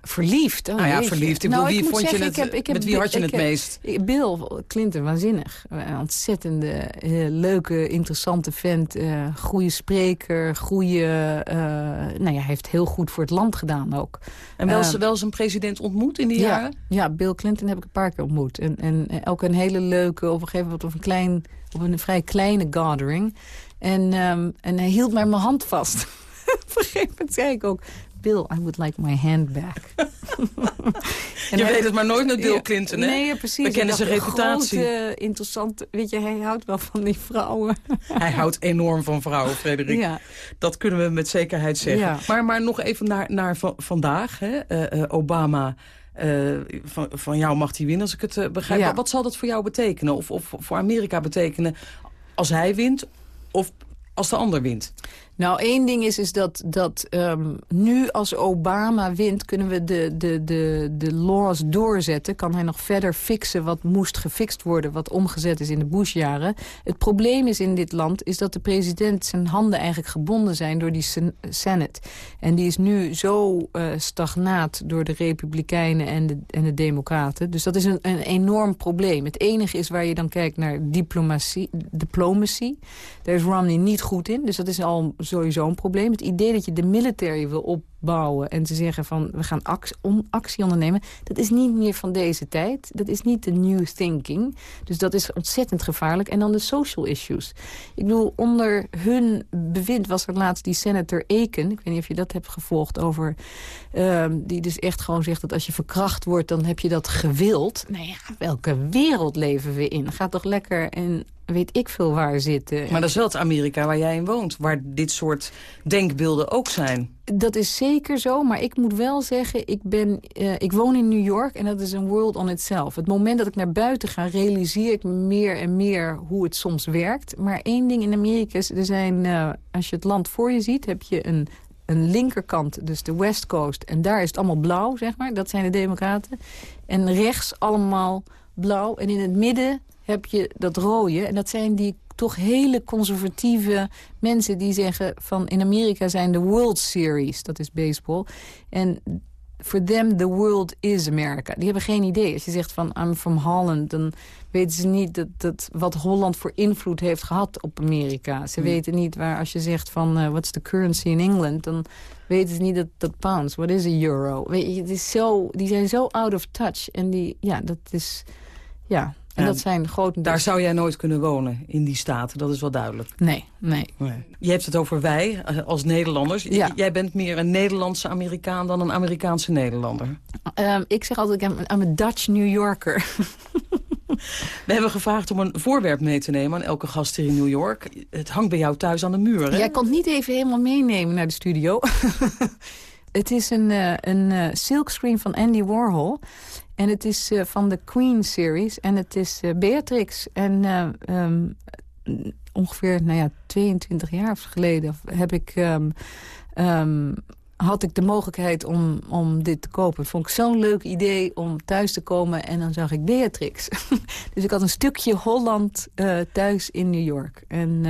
verliefd? Oh, nou ja, verliefd. Ik nou, wie ik vond zeggen, je het, ik heb, ik heb, met wie had je het heb, meest? Bill Clinton, waanzinnig. Een ontzettende, uh, leuke, interessante vent. Uh, goede spreker, goede... Uh, nou ja, hij heeft heel goed voor het land gedaan ook. En wel, wel eens een president ontmoet in die ja, jaren? Ja, Bill Clinton heb ik een paar keer ontmoet. En, en ook een hele leuke, op een gegeven moment op een klein op een vrij kleine gathering. En, um, en hij hield mij mijn hand vast. op een gegeven moment zei ik ook... Bill, I would like my hand back. je weet het maar nooit met Bill Clinton, hè? Nee, precies. We kennen zijn reputatie. Grote, interessant, weet je, hij houdt wel van die vrouwen. hij houdt enorm van vrouwen, Frederik. Ja. Dat kunnen we met zekerheid zeggen. Ja. Maar, maar nog even naar, naar vandaag, hè? Uh, uh, Obama... Uh, van, van jou mag hij winnen, als ik het uh, begrijp. Ja. Wat zal dat voor jou betekenen? Of, of voor Amerika betekenen als hij wint of als de ander wint? Nou, één ding is, is dat, dat um, nu als Obama wint... kunnen we de, de, de, de laws doorzetten. Kan hij nog verder fixen wat moest gefixt worden... wat omgezet is in de Bush-jaren. Het probleem is in dit land is dat de president... zijn handen eigenlijk gebonden zijn door die Senate. En die is nu zo uh, stagnaat door de Republikeinen en de, en de Democraten. Dus dat is een, een enorm probleem. Het enige is waar je dan kijkt naar diplomatie. diplomacy. Daar is Romney niet goed in, dus dat is al sowieso een probleem. Het idee dat je de military wil opbouwen en te zeggen van we gaan actie, on, actie ondernemen, dat is niet meer van deze tijd. Dat is niet de new thinking. Dus dat is ontzettend gevaarlijk. En dan de social issues. Ik bedoel, onder hun bewind was er laatst die senator Aiken, ik weet niet of je dat hebt gevolgd over, um, die dus echt gewoon zegt dat als je verkracht wordt, dan heb je dat gewild. Nou ja, welke wereld leven we in? Gaat toch lekker en weet ik veel waar zitten. Maar dat is wel het Amerika waar jij in woont, waar dit soort denkbeelden ook zijn. Dat is zeker zo, maar ik moet wel zeggen, ik, ben, uh, ik woon in New York en dat is een world on itself. Het moment dat ik naar buiten ga, realiseer ik meer en meer hoe het soms werkt. Maar één ding in Amerika is, er zijn, uh, als je het land voor je ziet, heb je een een linkerkant, dus de West Coast. En daar is het allemaal blauw, zeg maar. Dat zijn de democraten. En rechts allemaal blauw. En in het midden heb je dat rode. En dat zijn die toch hele conservatieve mensen die zeggen van... in Amerika zijn de World Series, dat is baseball. En for them the world is America. Die hebben geen idee. Als je zegt van I'm from Holland, dan weten ze niet dat, dat wat Holland voor invloed heeft gehad op Amerika. Ze hmm. weten niet waar, als je zegt van uh, what's the currency in England, dan weten ze niet dat, dat pounds, what is a euro. Weet je, het is zo, die zijn zo out of touch. En die, ja, dat is, ja, en dat zijn grote... Daar zou jij nooit kunnen wonen, in die staten. Dat is wel duidelijk. Nee, nee. Je hebt het over wij, eh, als Nederlanders. Ja. Jij bent meer een Nederlandse Amerikaan dan een Amerikaanse Nederlander. Um, ik zeg altijd, ik ben een Dutch New Yorker. We hebben gevraagd om een voorwerp mee te nemen aan elke gast hier in New York. Het hangt bij jou thuis aan de muur, hè? Jij kon het niet even helemaal meenemen naar de studio. het is een, uh, een uh, silkscreen van Andy Warhol. En het is uh, van de Queen series. En het is uh, Beatrix. En uh, um, ongeveer nou ja, 22 jaar geleden heb ik, um, um, had ik de mogelijkheid om, om dit te kopen. Vond ik zo'n leuk idee om thuis te komen. En dan zag ik Beatrix. dus ik had een stukje Holland thuis in New York. En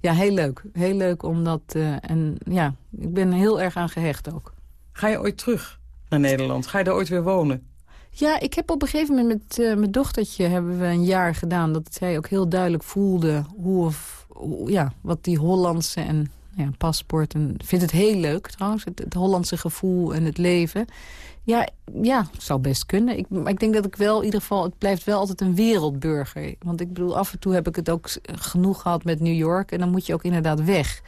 ja, heel leuk. Heel leuk omdat... en ja, ik ben heel erg aan gehecht ook. Ga je ooit terug naar Nederland? Ga je daar ooit weer wonen? Ja, ik heb op een gegeven moment met uh, mijn dochtertje hebben we een jaar gedaan... dat zij ook heel duidelijk voelde hoe, of, hoe, ja, wat die Hollandse en ja, paspoort... en vindt het heel leuk trouwens, het, het, Hollandse gevoel en het leven. Ja, ja, zou best kunnen. Ik, maar ik denk dat ik wel, in ieder geval, het blijft wel altijd een wereldburger. Want ik bedoel, af en toe heb ik het ook genoeg gehad met New York... en dan moet je ook inderdaad weg.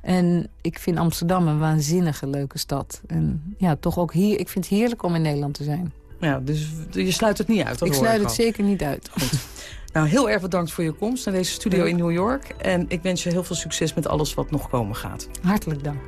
En ik vind Amsterdam een waanzinnige leuke stad. En ja, toch ook hier, ik vind het heerlijk om in Nederland te zijn. Ja, dus je sluit het niet uit. ik sluit het zeker niet uit. Goed. Nou, heel erg bedankt voor je komst naar deze studio in New York. En ik wens je heel veel succes met alles wat nog komen gaat. Hartelijk dank.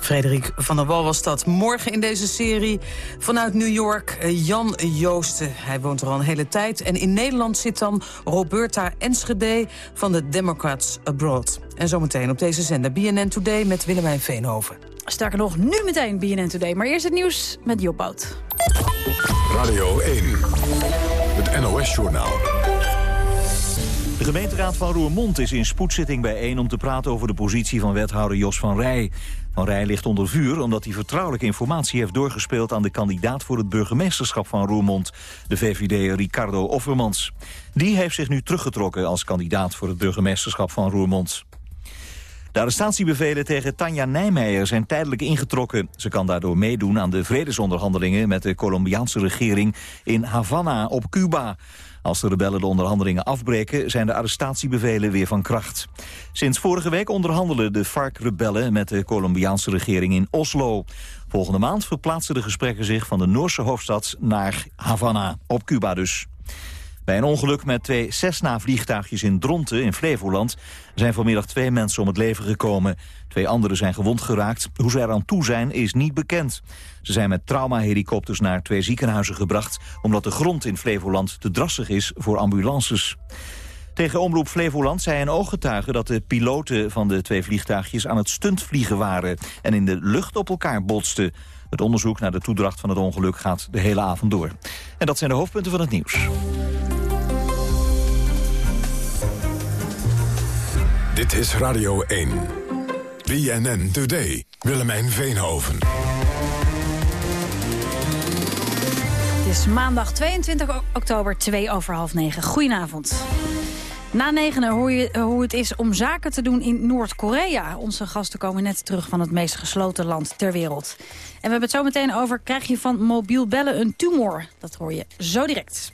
Frederik van der Wal was dat. Morgen in deze serie vanuit New York eh, Jan Joosten. Hij woont er al een hele tijd. En in Nederland zit dan Roberta Enschede van de Democrats Abroad. En zometeen op deze zender BNN Today met Willemijn Veenhoven. Sterker nog, nu meteen BNN Today. Maar eerst het nieuws met Job Bout. Radio 1, het NOS-journaal. De gemeenteraad van Roermond is in spoedzitting bijeen om te praten over de positie van wethouder Jos van Rij. Van Rij ligt onder vuur omdat hij vertrouwelijke informatie heeft doorgespeeld aan de kandidaat voor het burgemeesterschap van Roermond, de VVD Ricardo Offermans. Die heeft zich nu teruggetrokken als kandidaat voor het burgemeesterschap van Roermond. De arrestatiebevelen tegen Tanja Nijmeijer zijn tijdelijk ingetrokken. Ze kan daardoor meedoen aan de vredesonderhandelingen met de Colombiaanse regering in Havana op Cuba. Als de rebellen de onderhandelingen afbreken, zijn de arrestatiebevelen weer van kracht. Sinds vorige week onderhandelen de FARC-rebellen met de Colombiaanse regering in Oslo. Volgende maand verplaatsen de gesprekken zich van de Noorse hoofdstad naar Havana, op Cuba dus. Bij een ongeluk met twee Cessna-vliegtuigjes in Dronten in Flevoland... zijn vanmiddag twee mensen om het leven gekomen. Twee anderen zijn gewond geraakt. Hoe ze eraan toe zijn is niet bekend. Ze zijn met traumahelikopters naar twee ziekenhuizen gebracht... omdat de grond in Flevoland te drassig is voor ambulances. Tegen Omroep Flevoland zei een ooggetuige dat de piloten van de twee vliegtuigjes aan het stuntvliegen waren en in de lucht op elkaar botsten. Het onderzoek naar de toedracht van het ongeluk gaat de hele avond door. En dat zijn de hoofdpunten van het nieuws. Dit is Radio 1. BNN Today. Willemijn Veenhoven. Het is maandag 22 oktober, 2 over half 9. Goedenavond. Na negenen hoor je eh, hoe het is om zaken te doen in Noord-Korea. Onze gasten komen net terug van het meest gesloten land ter wereld. En we hebben het zo meteen over, krijg je van mobiel bellen een tumor? Dat hoor je zo direct.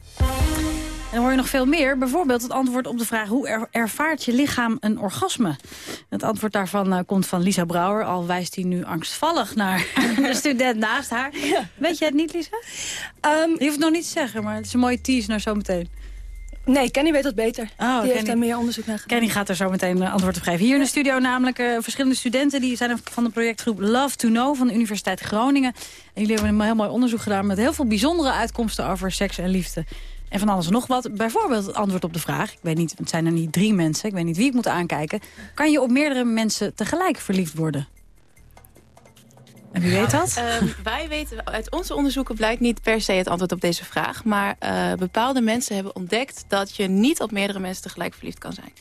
En dan hoor je nog veel meer. Bijvoorbeeld het antwoord op de vraag... hoe er, ervaart je lichaam een orgasme? Het antwoord daarvan uh, komt van Lisa Brouwer. Al wijst hij nu angstvallig naar de student naast haar. Weet je het niet, Lisa? Um, je hoeft nog niet te zeggen, maar het is een mooie tease naar zometeen. Nee, Kenny weet dat beter. Oh, die heeft daar meer onderzoek naar gedaan. Kenny gaat er zo meteen antwoord op geven. Hier in de studio namelijk uh, verschillende studenten... die zijn van de projectgroep Love to Know van de Universiteit Groningen. En jullie hebben een heel mooi onderzoek gedaan... met heel veel bijzondere uitkomsten over seks en liefde. En van alles en nog wat. Bijvoorbeeld het antwoord op de vraag. Ik weet niet, het zijn er niet drie mensen. Ik weet niet wie ik moet aankijken. Kan je op meerdere mensen tegelijk verliefd worden? En wie weet dat? Uh, wij weten, uit onze onderzoeken blijkt niet per se het antwoord op deze vraag. Maar uh, bepaalde mensen hebben ontdekt dat je niet op meerdere mensen tegelijk verliefd kan zijn.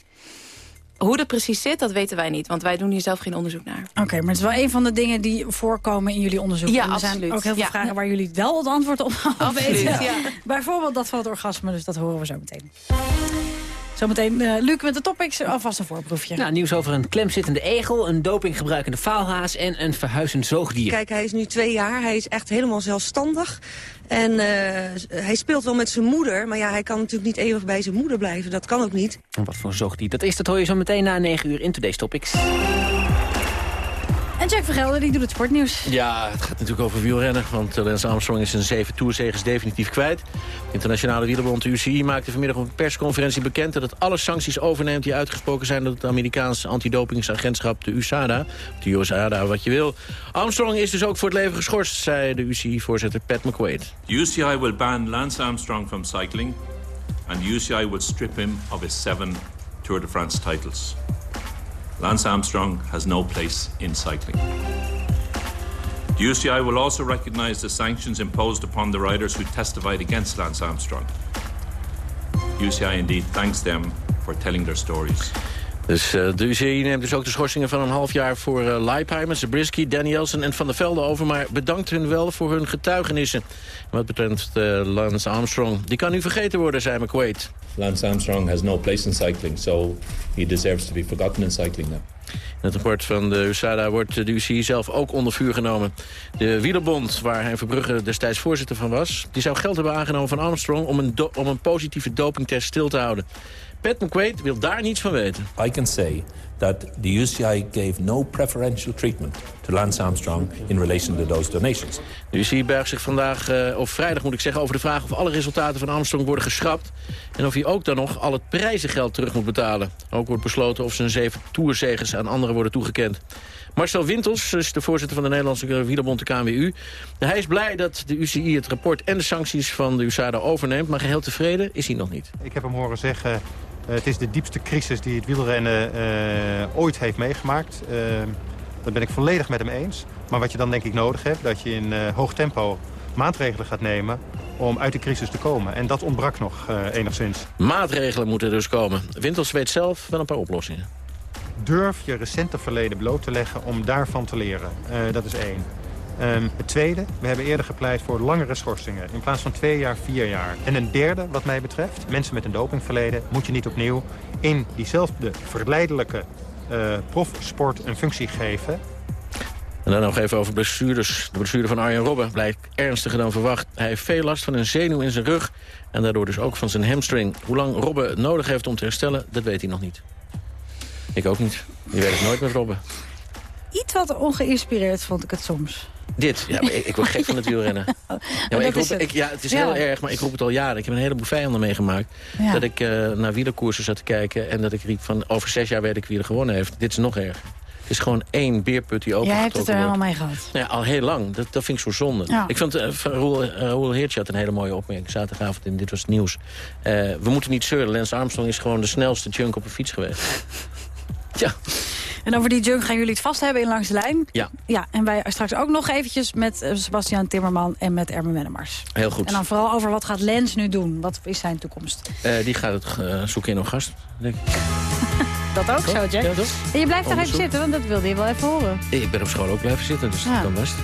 Hoe dat precies zit, dat weten wij niet. Want wij doen hier zelf geen onderzoek naar. Oké, maar het is wel een van de dingen die voorkomen in jullie onderzoek. Ja, en er absoluut. zijn ook heel veel ja. vragen waar jullie wel het antwoord op absoluut, weten. Ja. Bijvoorbeeld dat van het orgasme, dus dat horen we zo meteen. Zometeen uh, Luc met de topics, alvast een voorproefje. Nou, nieuws over een klemzittende egel, een dopinggebruikende faalhaas en een verhuizend zoogdier. Kijk, hij is nu twee jaar, hij is echt helemaal zelfstandig. En uh, hij speelt wel met zijn moeder, maar ja, hij kan natuurlijk niet eeuwig bij zijn moeder blijven. Dat kan ook niet. En wat voor een zoogdier dat is, dat hoor je zo meteen na 9 uur in Today's Topics. Jack Vergelder, die doet het sportnieuws. Ja, het gaat natuurlijk over wielrennen. Want Lance Armstrong is zijn zeven toerzegers definitief kwijt. De internationale wielerbond, de UCI, maakte vanmiddag op een persconferentie bekend... dat het alle sancties overneemt die uitgesproken zijn... door het Amerikaanse antidopingsagentschap, de USADA. De USADA, wat je wil. Armstrong is dus ook voor het leven geschorst, zei de UCI-voorzitter Pat McQuaid. UCI will ban Lance Armstrong from cycling... and the UCI will strip him of his seven Tour de France titles. Lance Armstrong has no place in cycling. The UCI will also recognize the sanctions imposed upon the riders who testified against Lance Armstrong. UCI indeed thanks them for telling their stories. Dus uh, de UCI neemt dus ook de schorsingen van een half jaar voor uh, Leipheimer, Zabriskie, Danielsen en Van der Velde over... maar bedankt hun wel voor hun getuigenissen. Wat betreft uh, Lance Armstrong, die kan nu vergeten worden, zei McQuaid. Lance Armstrong has no place in cycling, so he deserves to be forgotten in cycling now. In het rapport van de USADA wordt de UCI zelf ook onder vuur genomen. De wielerbond, waar hij Verbrugge destijds voorzitter van was... die zou geld hebben aangenomen van Armstrong om een, om een positieve dopingtest stil te houden. Pat McQuaid wil daar niets van weten. I can say that the UCI gave no preferential treatment to Lance Armstrong in relation to those donations. De UCI buigt zich vandaag, uh, of vrijdag moet ik zeggen, over de vraag of alle resultaten van Armstrong worden geschrapt. En of hij ook dan nog al het prijzengeld terug moet betalen. Ook wordt besloten of zijn zeven toerzegers aan anderen worden toegekend. Marcel Wintels is de voorzitter van de Nederlandse wielerbond, de KNWU. Hij is blij dat de UCI het rapport en de sancties van de USADA overneemt. Maar geheel tevreden is hij nog niet. Ik heb hem horen zeggen, het is de diepste crisis die het wielrennen uh, ooit heeft meegemaakt. Uh, dat ben ik volledig met hem eens. Maar wat je dan denk ik nodig hebt, dat je in hoog tempo maatregelen gaat nemen om uit de crisis te komen. En dat ontbrak nog enigszins. Maatregelen moeten dus komen. Wintels weet zelf wel een paar oplossingen durf je recente verleden bloot te leggen om daarvan te leren. Dat is één. Um, het tweede, we hebben eerder gepleit voor langere schorsingen. In plaats van twee jaar, vier jaar. En een derde, wat mij betreft, mensen met een dopingverleden... moet je niet opnieuw in diezelfde verleidelijke uh, profsport een functie geven... En dan nog even over blessures. De blessure van Arjen Robben blijkt ernstiger dan verwacht. Hij heeft veel last van een zenuw in zijn rug en daardoor dus ook van zijn hamstring. Hoe lang Robben nodig heeft om te herstellen, dat weet hij nog niet. Ik ook niet. Je weet het nooit met Robben. Iets wat ongeïnspireerd vond ik het soms. Dit? Ja, maar ik, ik word gek van het wielrennen. Ja, maar ik roep, het. Ik, ja, het is ja. heel erg, maar ik roep het al jaren. Ik heb een heleboel vijanden meegemaakt. Ja. Dat ik uh, naar wielerkoersen zat te kijken... en dat ik riep van over zes jaar weet ik wie er gewonnen heeft. Dit is nog erg. Het is gewoon één beerput die open Jij hebt het er helemaal mee gehad. Ja, al heel lang. Dat, dat vind ik zo zonde. Ja. Ik vond, uh, Roel, uh, Roel Heertje had een hele mooie opmerking zaterdagavond in Dit Was het Nieuws. Uh, we moeten niet zeuren. Lance Armstrong is gewoon de snelste junk op een fiets geweest. Ja. En over die junk gaan jullie het vast hebben in Langs de Lijn. Ja. Ja, en wij straks ook nog eventjes met uh, Sebastian Timmerman en met Ermen Wennemars. Heel goed. En dan vooral over wat gaat Lens nu doen? Wat is zijn toekomst? Uh, die gaat het uh, zoeken in een gast, denk ik. dat ook toch? zo, Jack? Ja, toch? En je blijft daar even zitten, want dat wilde je wel even horen. Ik ben op school ook blijven zitten, dus ja. dat kan best.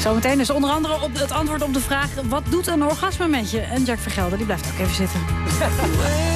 Zometeen dus onder andere op het antwoord op de vraag... wat doet een orgasme met je? En Jack Vergelder, die blijft ook even zitten.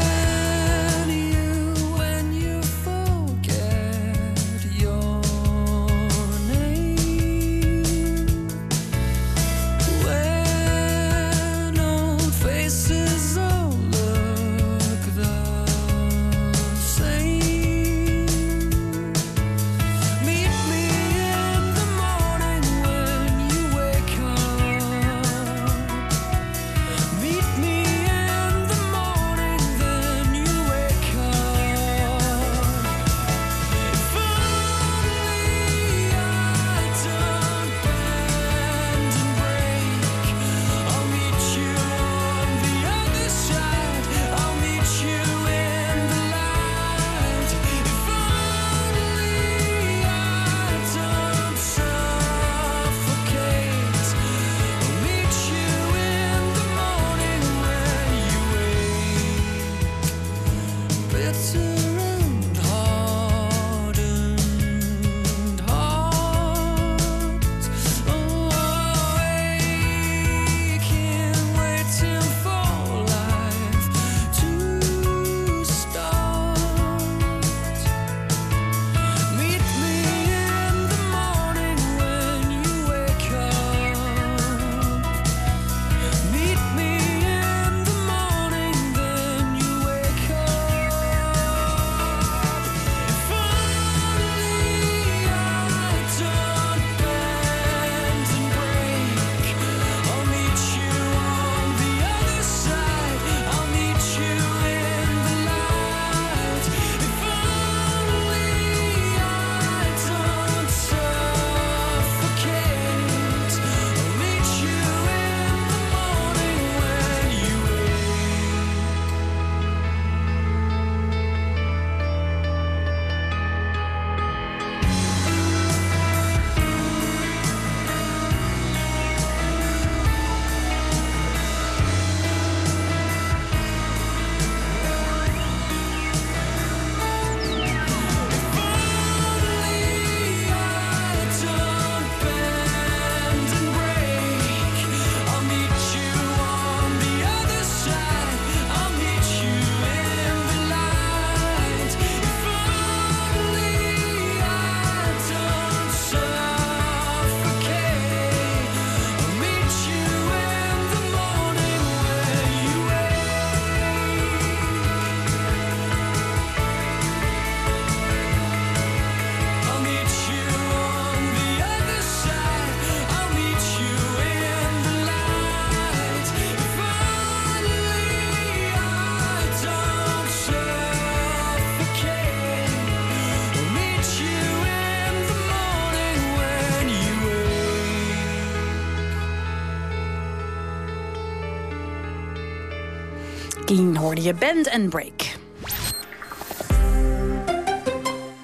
hoorde je Band and Break.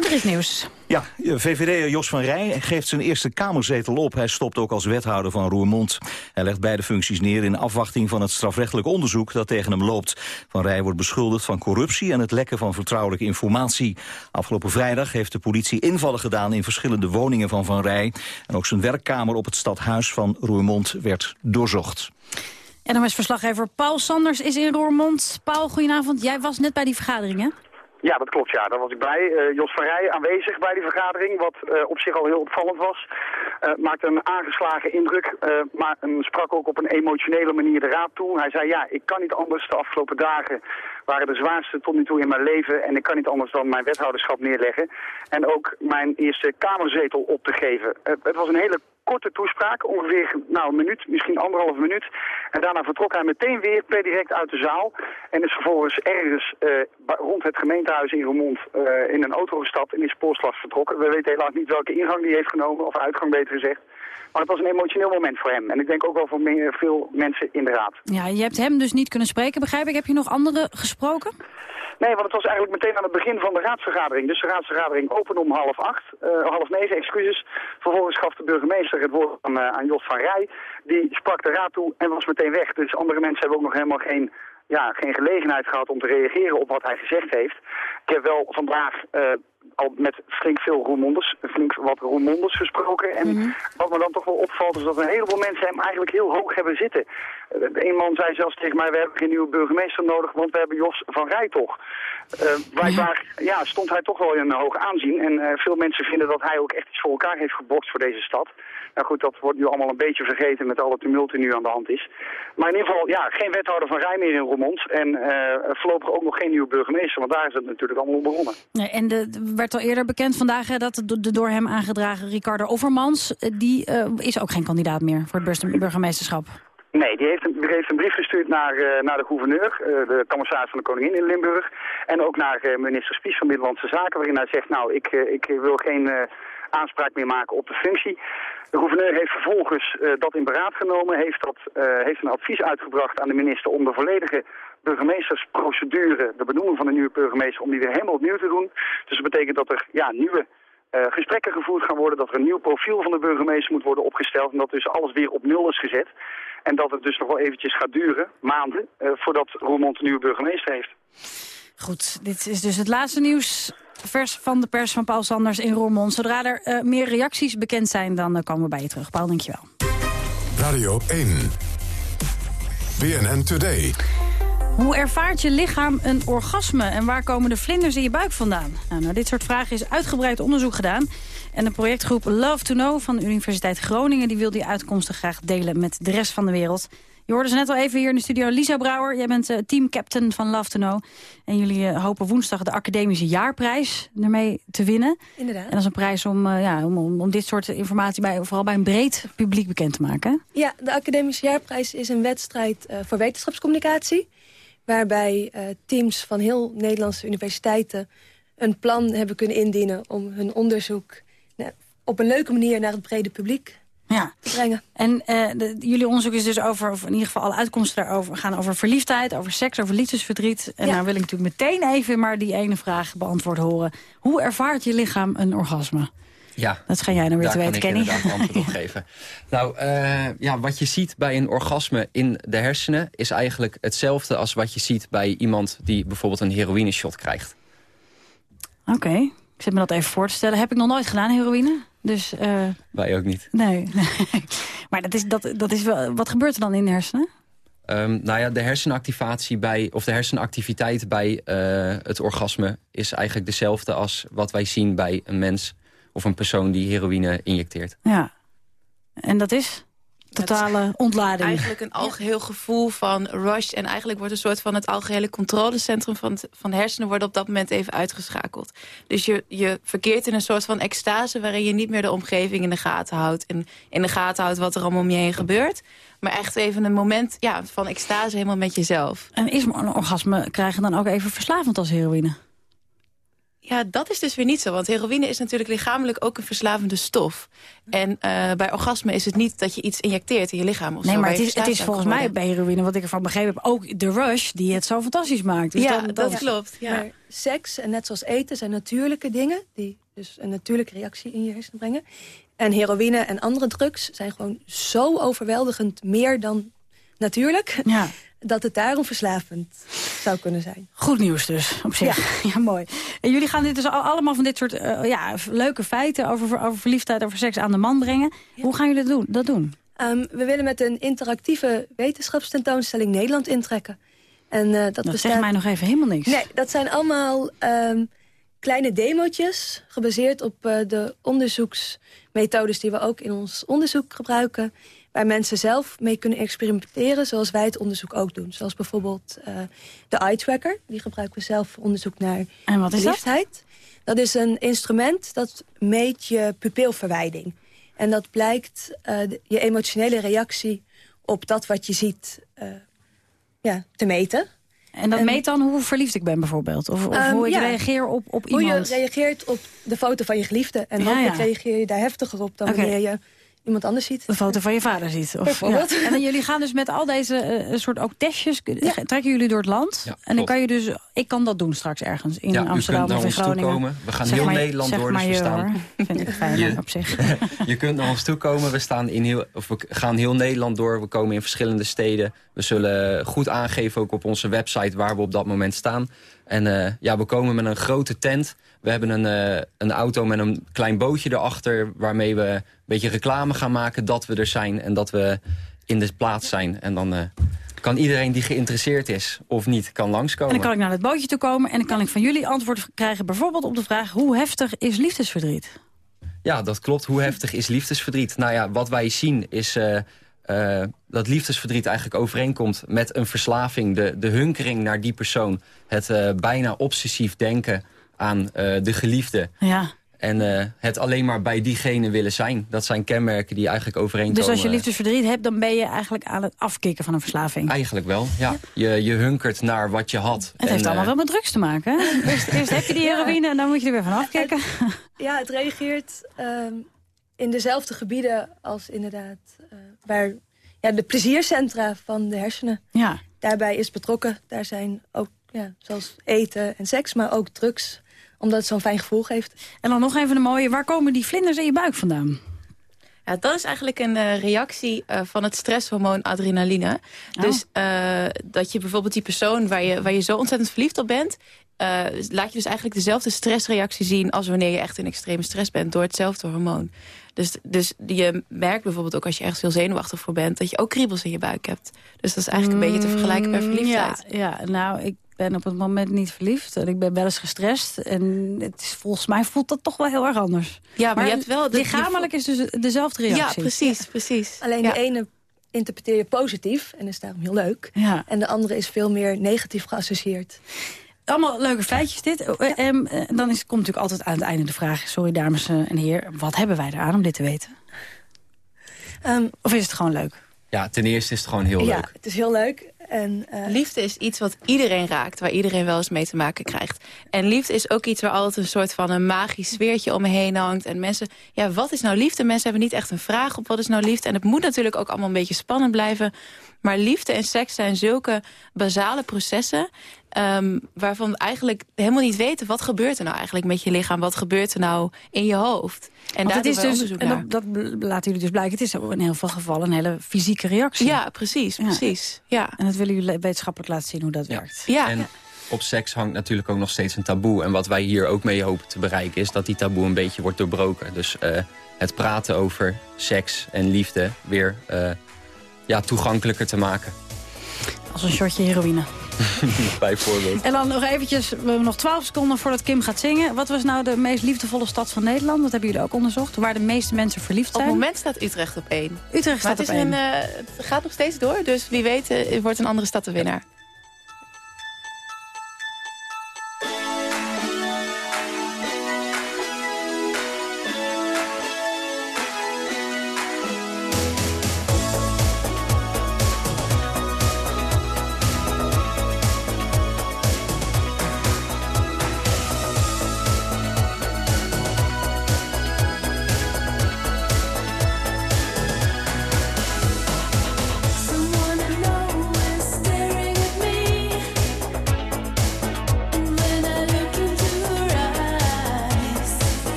Er is nieuws. Ja, VVD'er Jos van Rij geeft zijn eerste Kamerzetel op. Hij stopt ook als wethouder van Roermond. Hij legt beide functies neer in afwachting van het strafrechtelijk onderzoek dat tegen hem loopt. Van Rij wordt beschuldigd van corruptie en het lekken van vertrouwelijke informatie. Afgelopen vrijdag heeft de politie invallen gedaan in verschillende woningen van Van Rij. En ook zijn werkkamer op het stadhuis van Roermond werd doorzocht. NOS-verslaggever Paul Sanders is in Roermond. Paul, goedenavond. Jij was net bij die vergadering, hè? Ja, dat klopt. Ja, daar was ik bij. Uh, Jos van Rij aanwezig bij die vergadering, wat uh, op zich al heel opvallend was. Uh, maakte een aangeslagen indruk, maar sprak ook op een emotionele manier de raad toe. Hij zei, ja, ik kan niet anders. De afgelopen dagen waren de zwaarste tot nu toe in mijn leven en ik kan niet anders dan mijn wethouderschap neerleggen. En ook mijn eerste kamerzetel op te geven. het was een hele korte toespraak, ongeveer nou, een minuut, misschien anderhalf minuut. En daarna vertrok hij meteen weer per direct uit de zaal. En is vervolgens ergens uh, rond het gemeentehuis in Roermond uh, in een auto gestapt en is spoorslag vertrokken. We weten helaas niet welke ingang die heeft genomen, of uitgang beter gezegd. Maar het was een emotioneel moment voor hem. En ik denk ook wel voor veel mensen in de raad. Ja, je hebt hem dus niet kunnen spreken, begrijp ik. Heb je nog anderen gesproken? Nee, want het was eigenlijk meteen aan het begin van de raadsvergadering. Dus de raadsvergadering opende om half acht, uh, half negen, excuses. Vervolgens gaf de burgemeester het woord aan, uh, aan Jos van Rij. Die sprak de raad toe en was meteen weg. Dus andere mensen hebben ook nog helemaal geen ja, geen gelegenheid gehad om te reageren op wat hij gezegd heeft. Ik heb wel vandaag uh, al met flink veel Roermonders, flink wat Roermonders gesproken. En mm -hmm. wat me dan toch wel opvalt is dat een heleboel mensen hem eigenlijk heel hoog hebben zitten. Uh, een man zei zelfs tegen mij, we hebben geen nieuwe burgemeester nodig, want we hebben Jos van Rij toch. Uh, blijkbaar ja, stond hij toch wel in een hoog aanzien. En uh, veel mensen vinden dat hij ook echt iets voor elkaar heeft gebokst voor deze stad. Nou goed, dat wordt nu allemaal een beetje vergeten met alle tumult die nu aan de hand is. Maar in ieder geval, ja, geen wethouder van Rij meer in Roermond. En uh, voorlopig ook nog geen nieuwe burgemeester, want daar is het natuurlijk allemaal begonnen. Nee, en er werd al eerder bekend vandaag dat de, door hem aangedragen Ricardo Overmans... die is ook geen kandidaat meer voor het burgemeesterschap. Nee, die heeft, een, heeft een brief gestuurd naar, uh, naar de gouverneur, de commissaris van de Koningin in Limburg. En ook naar minister Spies van Binnenlandse Zaken, waarin hij zegt, nou, ik, ik wil geen aanspraak meer maken op de functie. De gouverneur heeft vervolgens dat in beraad genomen, heeft, dat, heeft een advies uitgebracht aan de minister om de volledige burgemeestersprocedure, de benoeming van de nieuwe burgemeester, om die weer helemaal opnieuw te doen. Dus dat betekent dat er ja, nieuwe uh, gesprekken gevoerd gaan worden, dat er een nieuw profiel van de burgemeester moet worden opgesteld en dat dus alles weer op nul is gezet. En dat het dus nog wel eventjes gaat duren, maanden, uh, voordat Roermond een nieuwe burgemeester heeft. Goed, dit is dus het laatste nieuws vers van de pers van Paul Sanders in Roermond. Zodra er uh, meer reacties bekend zijn, dan komen we bij je terug. Paul, dankjewel. Radio 1. BNN Today. Hoe ervaart je lichaam een orgasme en waar komen de vlinders in je buik vandaan? Nou, naar dit soort vragen is uitgebreid onderzoek gedaan. En de projectgroep Love to Know van de Universiteit Groningen... die wil die uitkomsten graag delen met de rest van de wereld. Je hoorde ze net al even hier in de studio. Lisa Brouwer, jij bent uh, teamcaptain van Love to Know. En jullie uh, hopen woensdag de academische jaarprijs ermee te winnen. Inderdaad. En dat is een prijs om, uh, ja, om, om, om, dit soort informatie bij, vooral bij een breed publiek bekend te maken. Ja, de academische jaarprijs is een wedstrijd voor wetenschapscommunicatie waarbij uh, teams van heel Nederlandse universiteiten een plan hebben kunnen indienen om hun onderzoek nou, op een leuke manier naar het brede publiek ja. te brengen. En uh, de, jullie onderzoek is dus over, of in ieder geval alle uitkomsten daarover gaan over verliefdheid, over seks, over liefdesverdriet. En ja. nou wil ik natuurlijk meteen even maar die ene vraag beantwoord horen. Hoe ervaart je lichaam een orgasme? Ja, dat ga jij dan weer te weten, Kenny. Daar kan ik antwoord op geven. Nou, uh, ja, wat je ziet bij een orgasme in de hersenen... is eigenlijk hetzelfde als wat je ziet bij iemand... die bijvoorbeeld een heroïne shot krijgt. Oké, okay. ik zit me dat even voor te stellen. Heb ik nog nooit gedaan, heroïne? Dus, uh... Wij ook niet. Nee, maar dat is, dat, dat is wel, wat gebeurt er dan in de hersenen? Um, nou ja, de hersenactivatie bij, of de hersenactiviteit bij uh, het orgasme is eigenlijk dezelfde als wat wij zien bij een mens of een persoon die heroïne injecteert. Ja, en dat is? Totale ontlading. Eigenlijk een algeheel gevoel van rush. En eigenlijk wordt een soort van het algehele controlecentrum van, het, van de hersenen... wordt op dat moment even uitgeschakeld. Dus je, je verkeert in een soort van extase... waarin je niet meer de omgeving in de gaten houdt. En in de gaten houdt wat er allemaal om je heen gebeurt. Maar echt even een moment ja, van extase helemaal met jezelf. En is een orgasme krijgen dan ook even verslavend als heroïne? Ja, dat is dus weer niet zo. Want heroïne is natuurlijk lichamelijk ook een verslavende stof. En uh, bij orgasme is het niet dat je iets injecteert in je lichaam. Of nee, zo, maar het is, het is volgens mij bij heroïne, wat ik ervan begrepen heb... ook de rush die het zo fantastisch maakt. Dus ja, dan, dat, dat klopt. Ja. Maar seks, en net zoals eten, zijn natuurlijke dingen... die dus een natuurlijke reactie in je hersenen brengen. En heroïne en andere drugs zijn gewoon zo overweldigend meer dan natuurlijk... Ja. Dat het daarom verslavend zou kunnen zijn. Goed nieuws dus, op zich. Ja, mooi. En jullie gaan dit dus allemaal van dit soort uh, ja, leuke feiten... Over, over verliefdheid, over seks aan de man brengen. Hoe gaan jullie dat doen? Dat doen? Um, we willen met een interactieve wetenschapstentoonstelling Nederland intrekken. En, uh, dat dat bestaat... zegt mij nog even helemaal niks. Nee, dat zijn allemaal um, kleine demootjes... gebaseerd op uh, de onderzoeksmethodes die we ook in ons onderzoek gebruiken waar mensen zelf mee kunnen experimenteren... zoals wij het onderzoek ook doen. Zoals bijvoorbeeld uh, de eye tracker. Die gebruiken we zelf voor onderzoek naar en wat is. Dat? dat is een instrument dat meet je pupilverwijding. En dat blijkt uh, de, je emotionele reactie op dat wat je ziet uh, ja, te meten. En dat en, meet dan hoe verliefd ik ben bijvoorbeeld? Of, of um, hoe je ja, reageert op, op hoe iemand? Hoe je reageert op de foto van je geliefde. En ja, ja. reageer je daar heftiger op dan okay. wanneer je iemand anders ziet. Een foto van je vader ziet. Of. Ja. En dan, jullie gaan dus met al deze uh, soort ook testjes, ja. trekken jullie door het land. Ja, en dan kan je dus, ik kan dat doen straks ergens in ja, Amsterdam of in Groningen. Komen. We gaan zeg heel maar, Nederland door, dus we staan. Vind ik fijn je, op zich. je kunt naar ons toe komen. We, staan in heel, of we gaan heel Nederland door. We komen in verschillende steden. We zullen goed aangeven ook op onze website waar we op dat moment staan. En uh, ja, we komen met een grote tent. We hebben een, uh, een auto met een klein bootje erachter... waarmee we een beetje reclame gaan maken dat we er zijn... en dat we in de plaats zijn. En dan uh, kan iedereen die geïnteresseerd is of niet, kan langskomen. En dan kan ik naar het bootje toe komen... en dan kan ik van jullie antwoord krijgen... bijvoorbeeld op de vraag hoe heftig is liefdesverdriet? Ja, dat klopt. Hoe heftig is liefdesverdriet? Nou ja, wat wij zien is... Uh, uh, dat liefdesverdriet eigenlijk overeenkomt met een verslaving. De, de hunkering naar die persoon. Het uh, bijna obsessief denken aan uh, de geliefde. Ja. En uh, het alleen maar bij diegene willen zijn. Dat zijn kenmerken die eigenlijk overeenkomen. Dus als je liefdesverdriet hebt, dan ben je eigenlijk aan het afkicken van een verslaving? Eigenlijk wel, ja. Je, je hunkert naar wat je had. Het en, heeft allemaal wel met drugs te maken. Hè? eerst, eerst heb je die heroïne en dan moet je er weer van afkicken. Het, ja, het reageert um, in dezelfde gebieden als inderdaad... Uh, waar ja, de pleziercentra van de hersenen. Ja. Daarbij is betrokken. Daar zijn ook, ja, zoals eten en seks, maar ook drugs. Omdat het zo'n fijn gevoel geeft. En dan nog even een mooie, waar komen die vlinders in je buik vandaan? Ja, dat is eigenlijk een uh, reactie uh, van het stresshormoon adrenaline. Oh. Dus uh, dat je bijvoorbeeld die persoon waar je, waar je zo ontzettend verliefd op bent... laat je dus eigenlijk dezelfde stressreactie zien... als wanneer je echt in extreme stress bent door hetzelfde hormoon. Dus, dus je merkt bijvoorbeeld ook als je echt veel zenuwachtig voor bent... dat je ook kriebels in je buik hebt. Dus dat is eigenlijk een beetje te vergelijken bij verliefdheid. Ja, ja, nou, ik ben op het moment niet verliefd. En ik ben wel eens gestrest. En het is, volgens mij voelt dat toch wel heel erg anders. Ja, maar, maar je hebt wel... De, lichamelijk is dus dezelfde reactie. Ja, precies, precies. Alleen ja. de ene interpreteer je positief en is daarom heel leuk. Ja. En de andere is veel meer negatief geassocieerd. Allemaal leuke feitjes dit. Ja. En dan is, komt natuurlijk altijd aan het einde de vraag... sorry dames en heren, wat hebben wij eraan om dit te weten? Um, of is het gewoon leuk? Ja, ten eerste is het gewoon heel ja, leuk. het is heel leuk. En, uh... Liefde is iets wat iedereen raakt, waar iedereen wel eens mee te maken krijgt. En liefde is ook iets waar altijd een soort van een magisch sfeertje omheen hangt. En mensen, ja, wat is nou liefde? Mensen hebben niet echt een vraag op wat is nou liefde. En het moet natuurlijk ook allemaal een beetje spannend blijven. Maar liefde en seks zijn zulke basale processen... Um, waarvan we eigenlijk helemaal niet weten... wat gebeurt er nou eigenlijk met je lichaam? Wat gebeurt er nou in je hoofd? En het is dus, en dat, dat laten jullie dus blijken... het is in heel veel gevallen een hele fysieke reactie. Ja, precies, ja. precies. Ja. En dat willen jullie wetenschappelijk laten zien hoe dat ja. werkt. Ja. En op seks hangt natuurlijk ook nog steeds een taboe. En wat wij hier ook mee hopen te bereiken... is dat die taboe een beetje wordt doorbroken. Dus uh, het praten over seks en liefde weer uh, ja, toegankelijker te maken. Als een shotje heroïne. Bijvoorbeeld. En dan nog eventjes, we hebben nog 12 seconden voordat Kim gaat zingen. Wat was nou de meest liefdevolle stad van Nederland? Dat hebben jullie ook onderzocht. Waar de meeste mensen verliefd zijn. Op het moment staat Utrecht op één. Utrecht staat maar het op is één. Een, uh, het gaat nog steeds door, dus wie weet uh, wordt een andere stad de winnaar.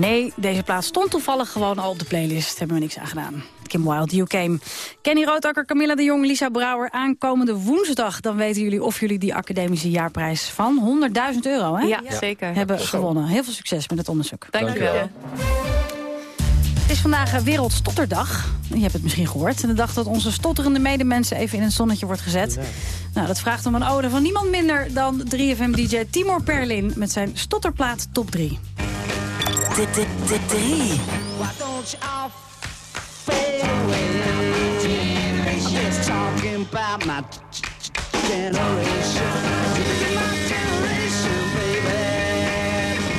Ja. Deze plaats stond toevallig gewoon al op de playlist. Hebben we niks aan gedaan. Kim Wilde, You Came. Kenny Rootakker, Camilla de Jong, Lisa Brouwer. Aankomende woensdag, dan weten jullie of jullie die academische jaarprijs van 100.000 euro hè? Ja, zeker. hebben gewonnen. Heel veel succes met het onderzoek. Dank je wel. Het is vandaag eh, Wereldstotterdag. Je hebt het misschien gehoord. De dag dat onze stotterende medemensen even in een zonnetje wordt gezet. Nou, dat vraagt om een ode van niemand minder dan 3FM-dj Timor Perlin... met zijn stotterplaat Top 3. Don't talking about my generation. My generation.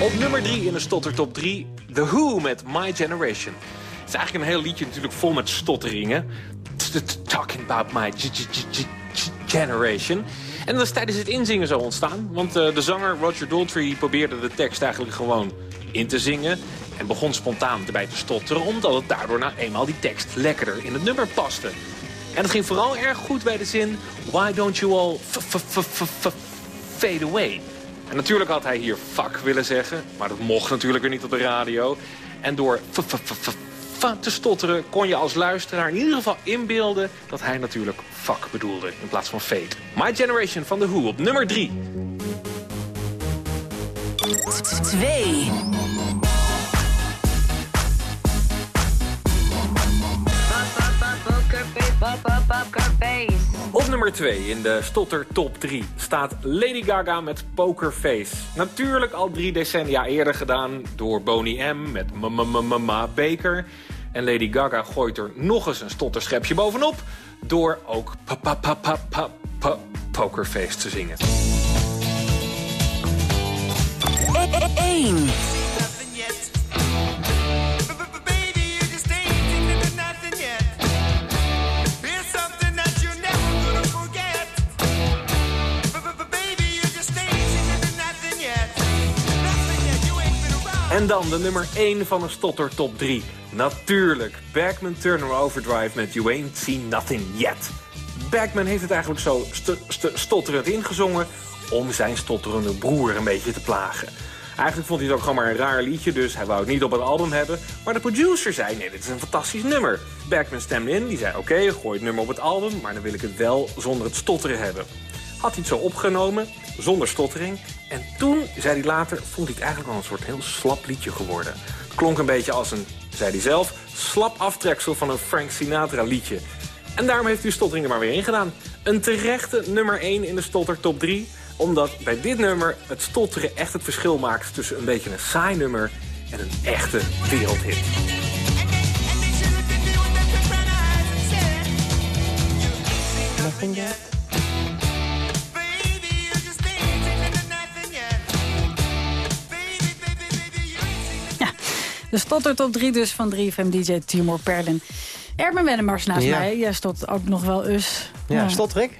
Op nummer 3 in de Stotter Top 3, The Who met My Generation. Het is eigenlijk een heel liedje natuurlijk vol met stotteringen. Talking about my generation. En dat is tijdens het inzingen zo ontstaan. Want de zanger Roger Daltrey probeerde de tekst eigenlijk gewoon in te zingen. En begon spontaan erbij te stotteren. Omdat het daardoor nou eenmaal die tekst lekkerder in het nummer paste. En het ging vooral erg goed bij de zin... Why don't you all fade away? En natuurlijk had hij hier fuck willen zeggen. Maar dat mocht natuurlijk weer niet op de radio. En door te stotteren kon je als luisteraar in ieder geval inbeelden... dat hij natuurlijk fuck bedoelde in plaats van fade. My Generation van The Who op nummer 3. 2. Op nummer 2 in de Stotter Top 3 staat Lady Gaga met Poker Face. Natuurlijk al drie decennia eerder gedaan door Boney M met Ma Baker. En Lady Gaga gooit er nog eens een stotterschepje bovenop... door ook Pokerface te zingen. 1. En dan de nummer 1 van een stotter top 3. Natuurlijk, Backman Turner Overdrive met You Ain't Seen Nothing Yet. Backman heeft het eigenlijk zo st st stotterend ingezongen... om zijn stotterende broer een beetje te plagen. Eigenlijk vond hij het ook gewoon maar een raar liedje, dus hij wou het niet op het album hebben. Maar de producer zei, nee, dit is een fantastisch nummer. Backman stemde in, die zei, oké, gooi het nummer op het album... maar dan wil ik het wel zonder het stotteren hebben. Had hij het zo opgenomen, zonder stottering. En toen, zei hij later, vond hij het eigenlijk wel een soort heel slap liedje geworden. Klonk een beetje als een, zei hij zelf, slap aftreksel van een Frank Sinatra liedje. En daarom heeft hij stottering er maar weer in gedaan. Een terechte nummer 1 in de stotter top 3 omdat bij dit nummer het stotteren echt het verschil maakt... tussen een beetje een saai nummer en een echte wereldhit. Nothing yet. De stotter top 3 dus van 3FM DJ Timor Perlin. Erben Wennemars naast Ja. mij. Jij stottert ook nog wel us. Ja, stotter ik?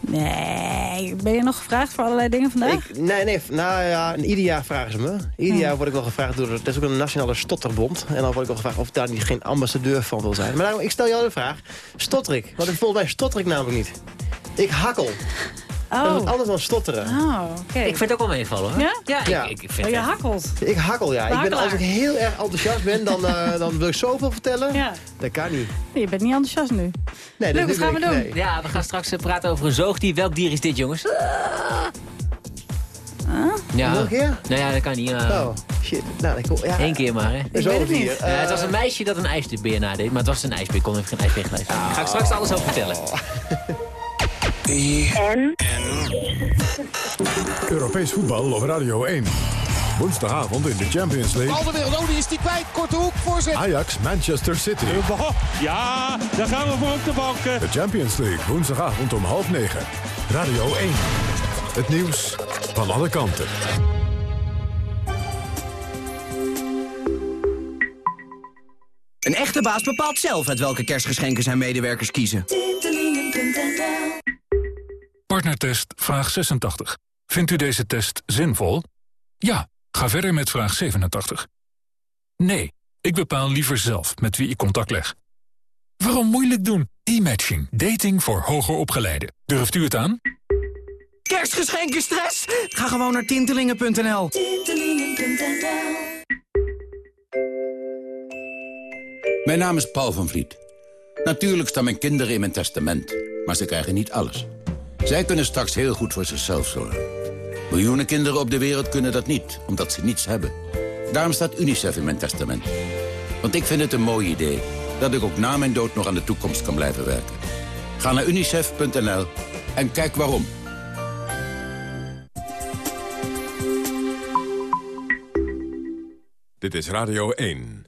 Nee, ben je nog gevraagd voor allerlei dingen vandaag? Ik, nee, nee, nou ja, ieder jaar vragen ze me. Ieder Hmm. jaar word ik wel gevraagd door, dat is ook een nationale stotterbond. En dan word ik wel gevraagd of ik daar niet geen ambassadeur van wil zijn. Maar daarom, ik stel jou de vraag, stotter ik? Want volgens mij stotter ik namelijk niet. Ik hakkel. Dat is anders dan stotteren. Oh, oké. Ik vind het ook wel meevallen hoor. Ja? Ja, Ja. Ik, ik vind Oh, je hakkelt. Ik hakkel, ja. Ik ben, als ik heel erg enthousiast ben, dan, eh, dan wil ik zoveel vertellen. Ja. Dat kan niet. Nee, je bent niet enthousiast nu. Nee, Leuk, dat wat gaan we doen? nee. Ja, we gaan straks eh, praten over een zoogdier. Welk dier is dit, jongens? Ja. Nog een keer? Nou ja, dat kan niet. eh, Oh, shit. Nou, ik hoor, ja. Eén keer maar, hè? Ik weet het niet. Ja, het was een meisje dat een ijsbeer nadeed, maar het was een ijsbeer. Ik kon even geen ijsbeer gelijk. Daar ga ik straks alles over vertellen. En? Europees voetbal op Radio 1. Woensdagavond in de Champions League. Alderweireld, oh, die is die kwijt. Korte hoek, voorzet. Ajax, Manchester City. Ja, daar gaan we voor op de banken. De Champions League, woensdagavond om half negen. Radio 1. Het nieuws van alle kanten. Een echte baas bepaalt zelf uit welke kerstgeschenken zijn medewerkers kiezen. Partnertest vraag 86. Vindt u deze test zinvol? Ja, ga verder met vraag 87. Nee, ik bepaal liever zelf met wie ik contact leg. Waarom moeilijk doen? E-matching. Dating voor hoger opgeleiden. Durft u het aan? Kerstgeschenken stress? Ga gewoon naar tintelingen.nl. Mijn naam is Paul van Vliet. Natuurlijk staan mijn kinderen in mijn testament, maar ze krijgen niet alles. Zij kunnen straks heel goed voor zichzelf zorgen. Miljoenen kinderen op de wereld kunnen dat niet, omdat ze niets hebben. Daarom staat UNICEF in mijn testament. Want ik vind het een mooi idee dat ik ook na mijn dood nog aan de toekomst kan blijven werken. Ga naar unicef.nl en kijk waarom. Dit is Radio 1.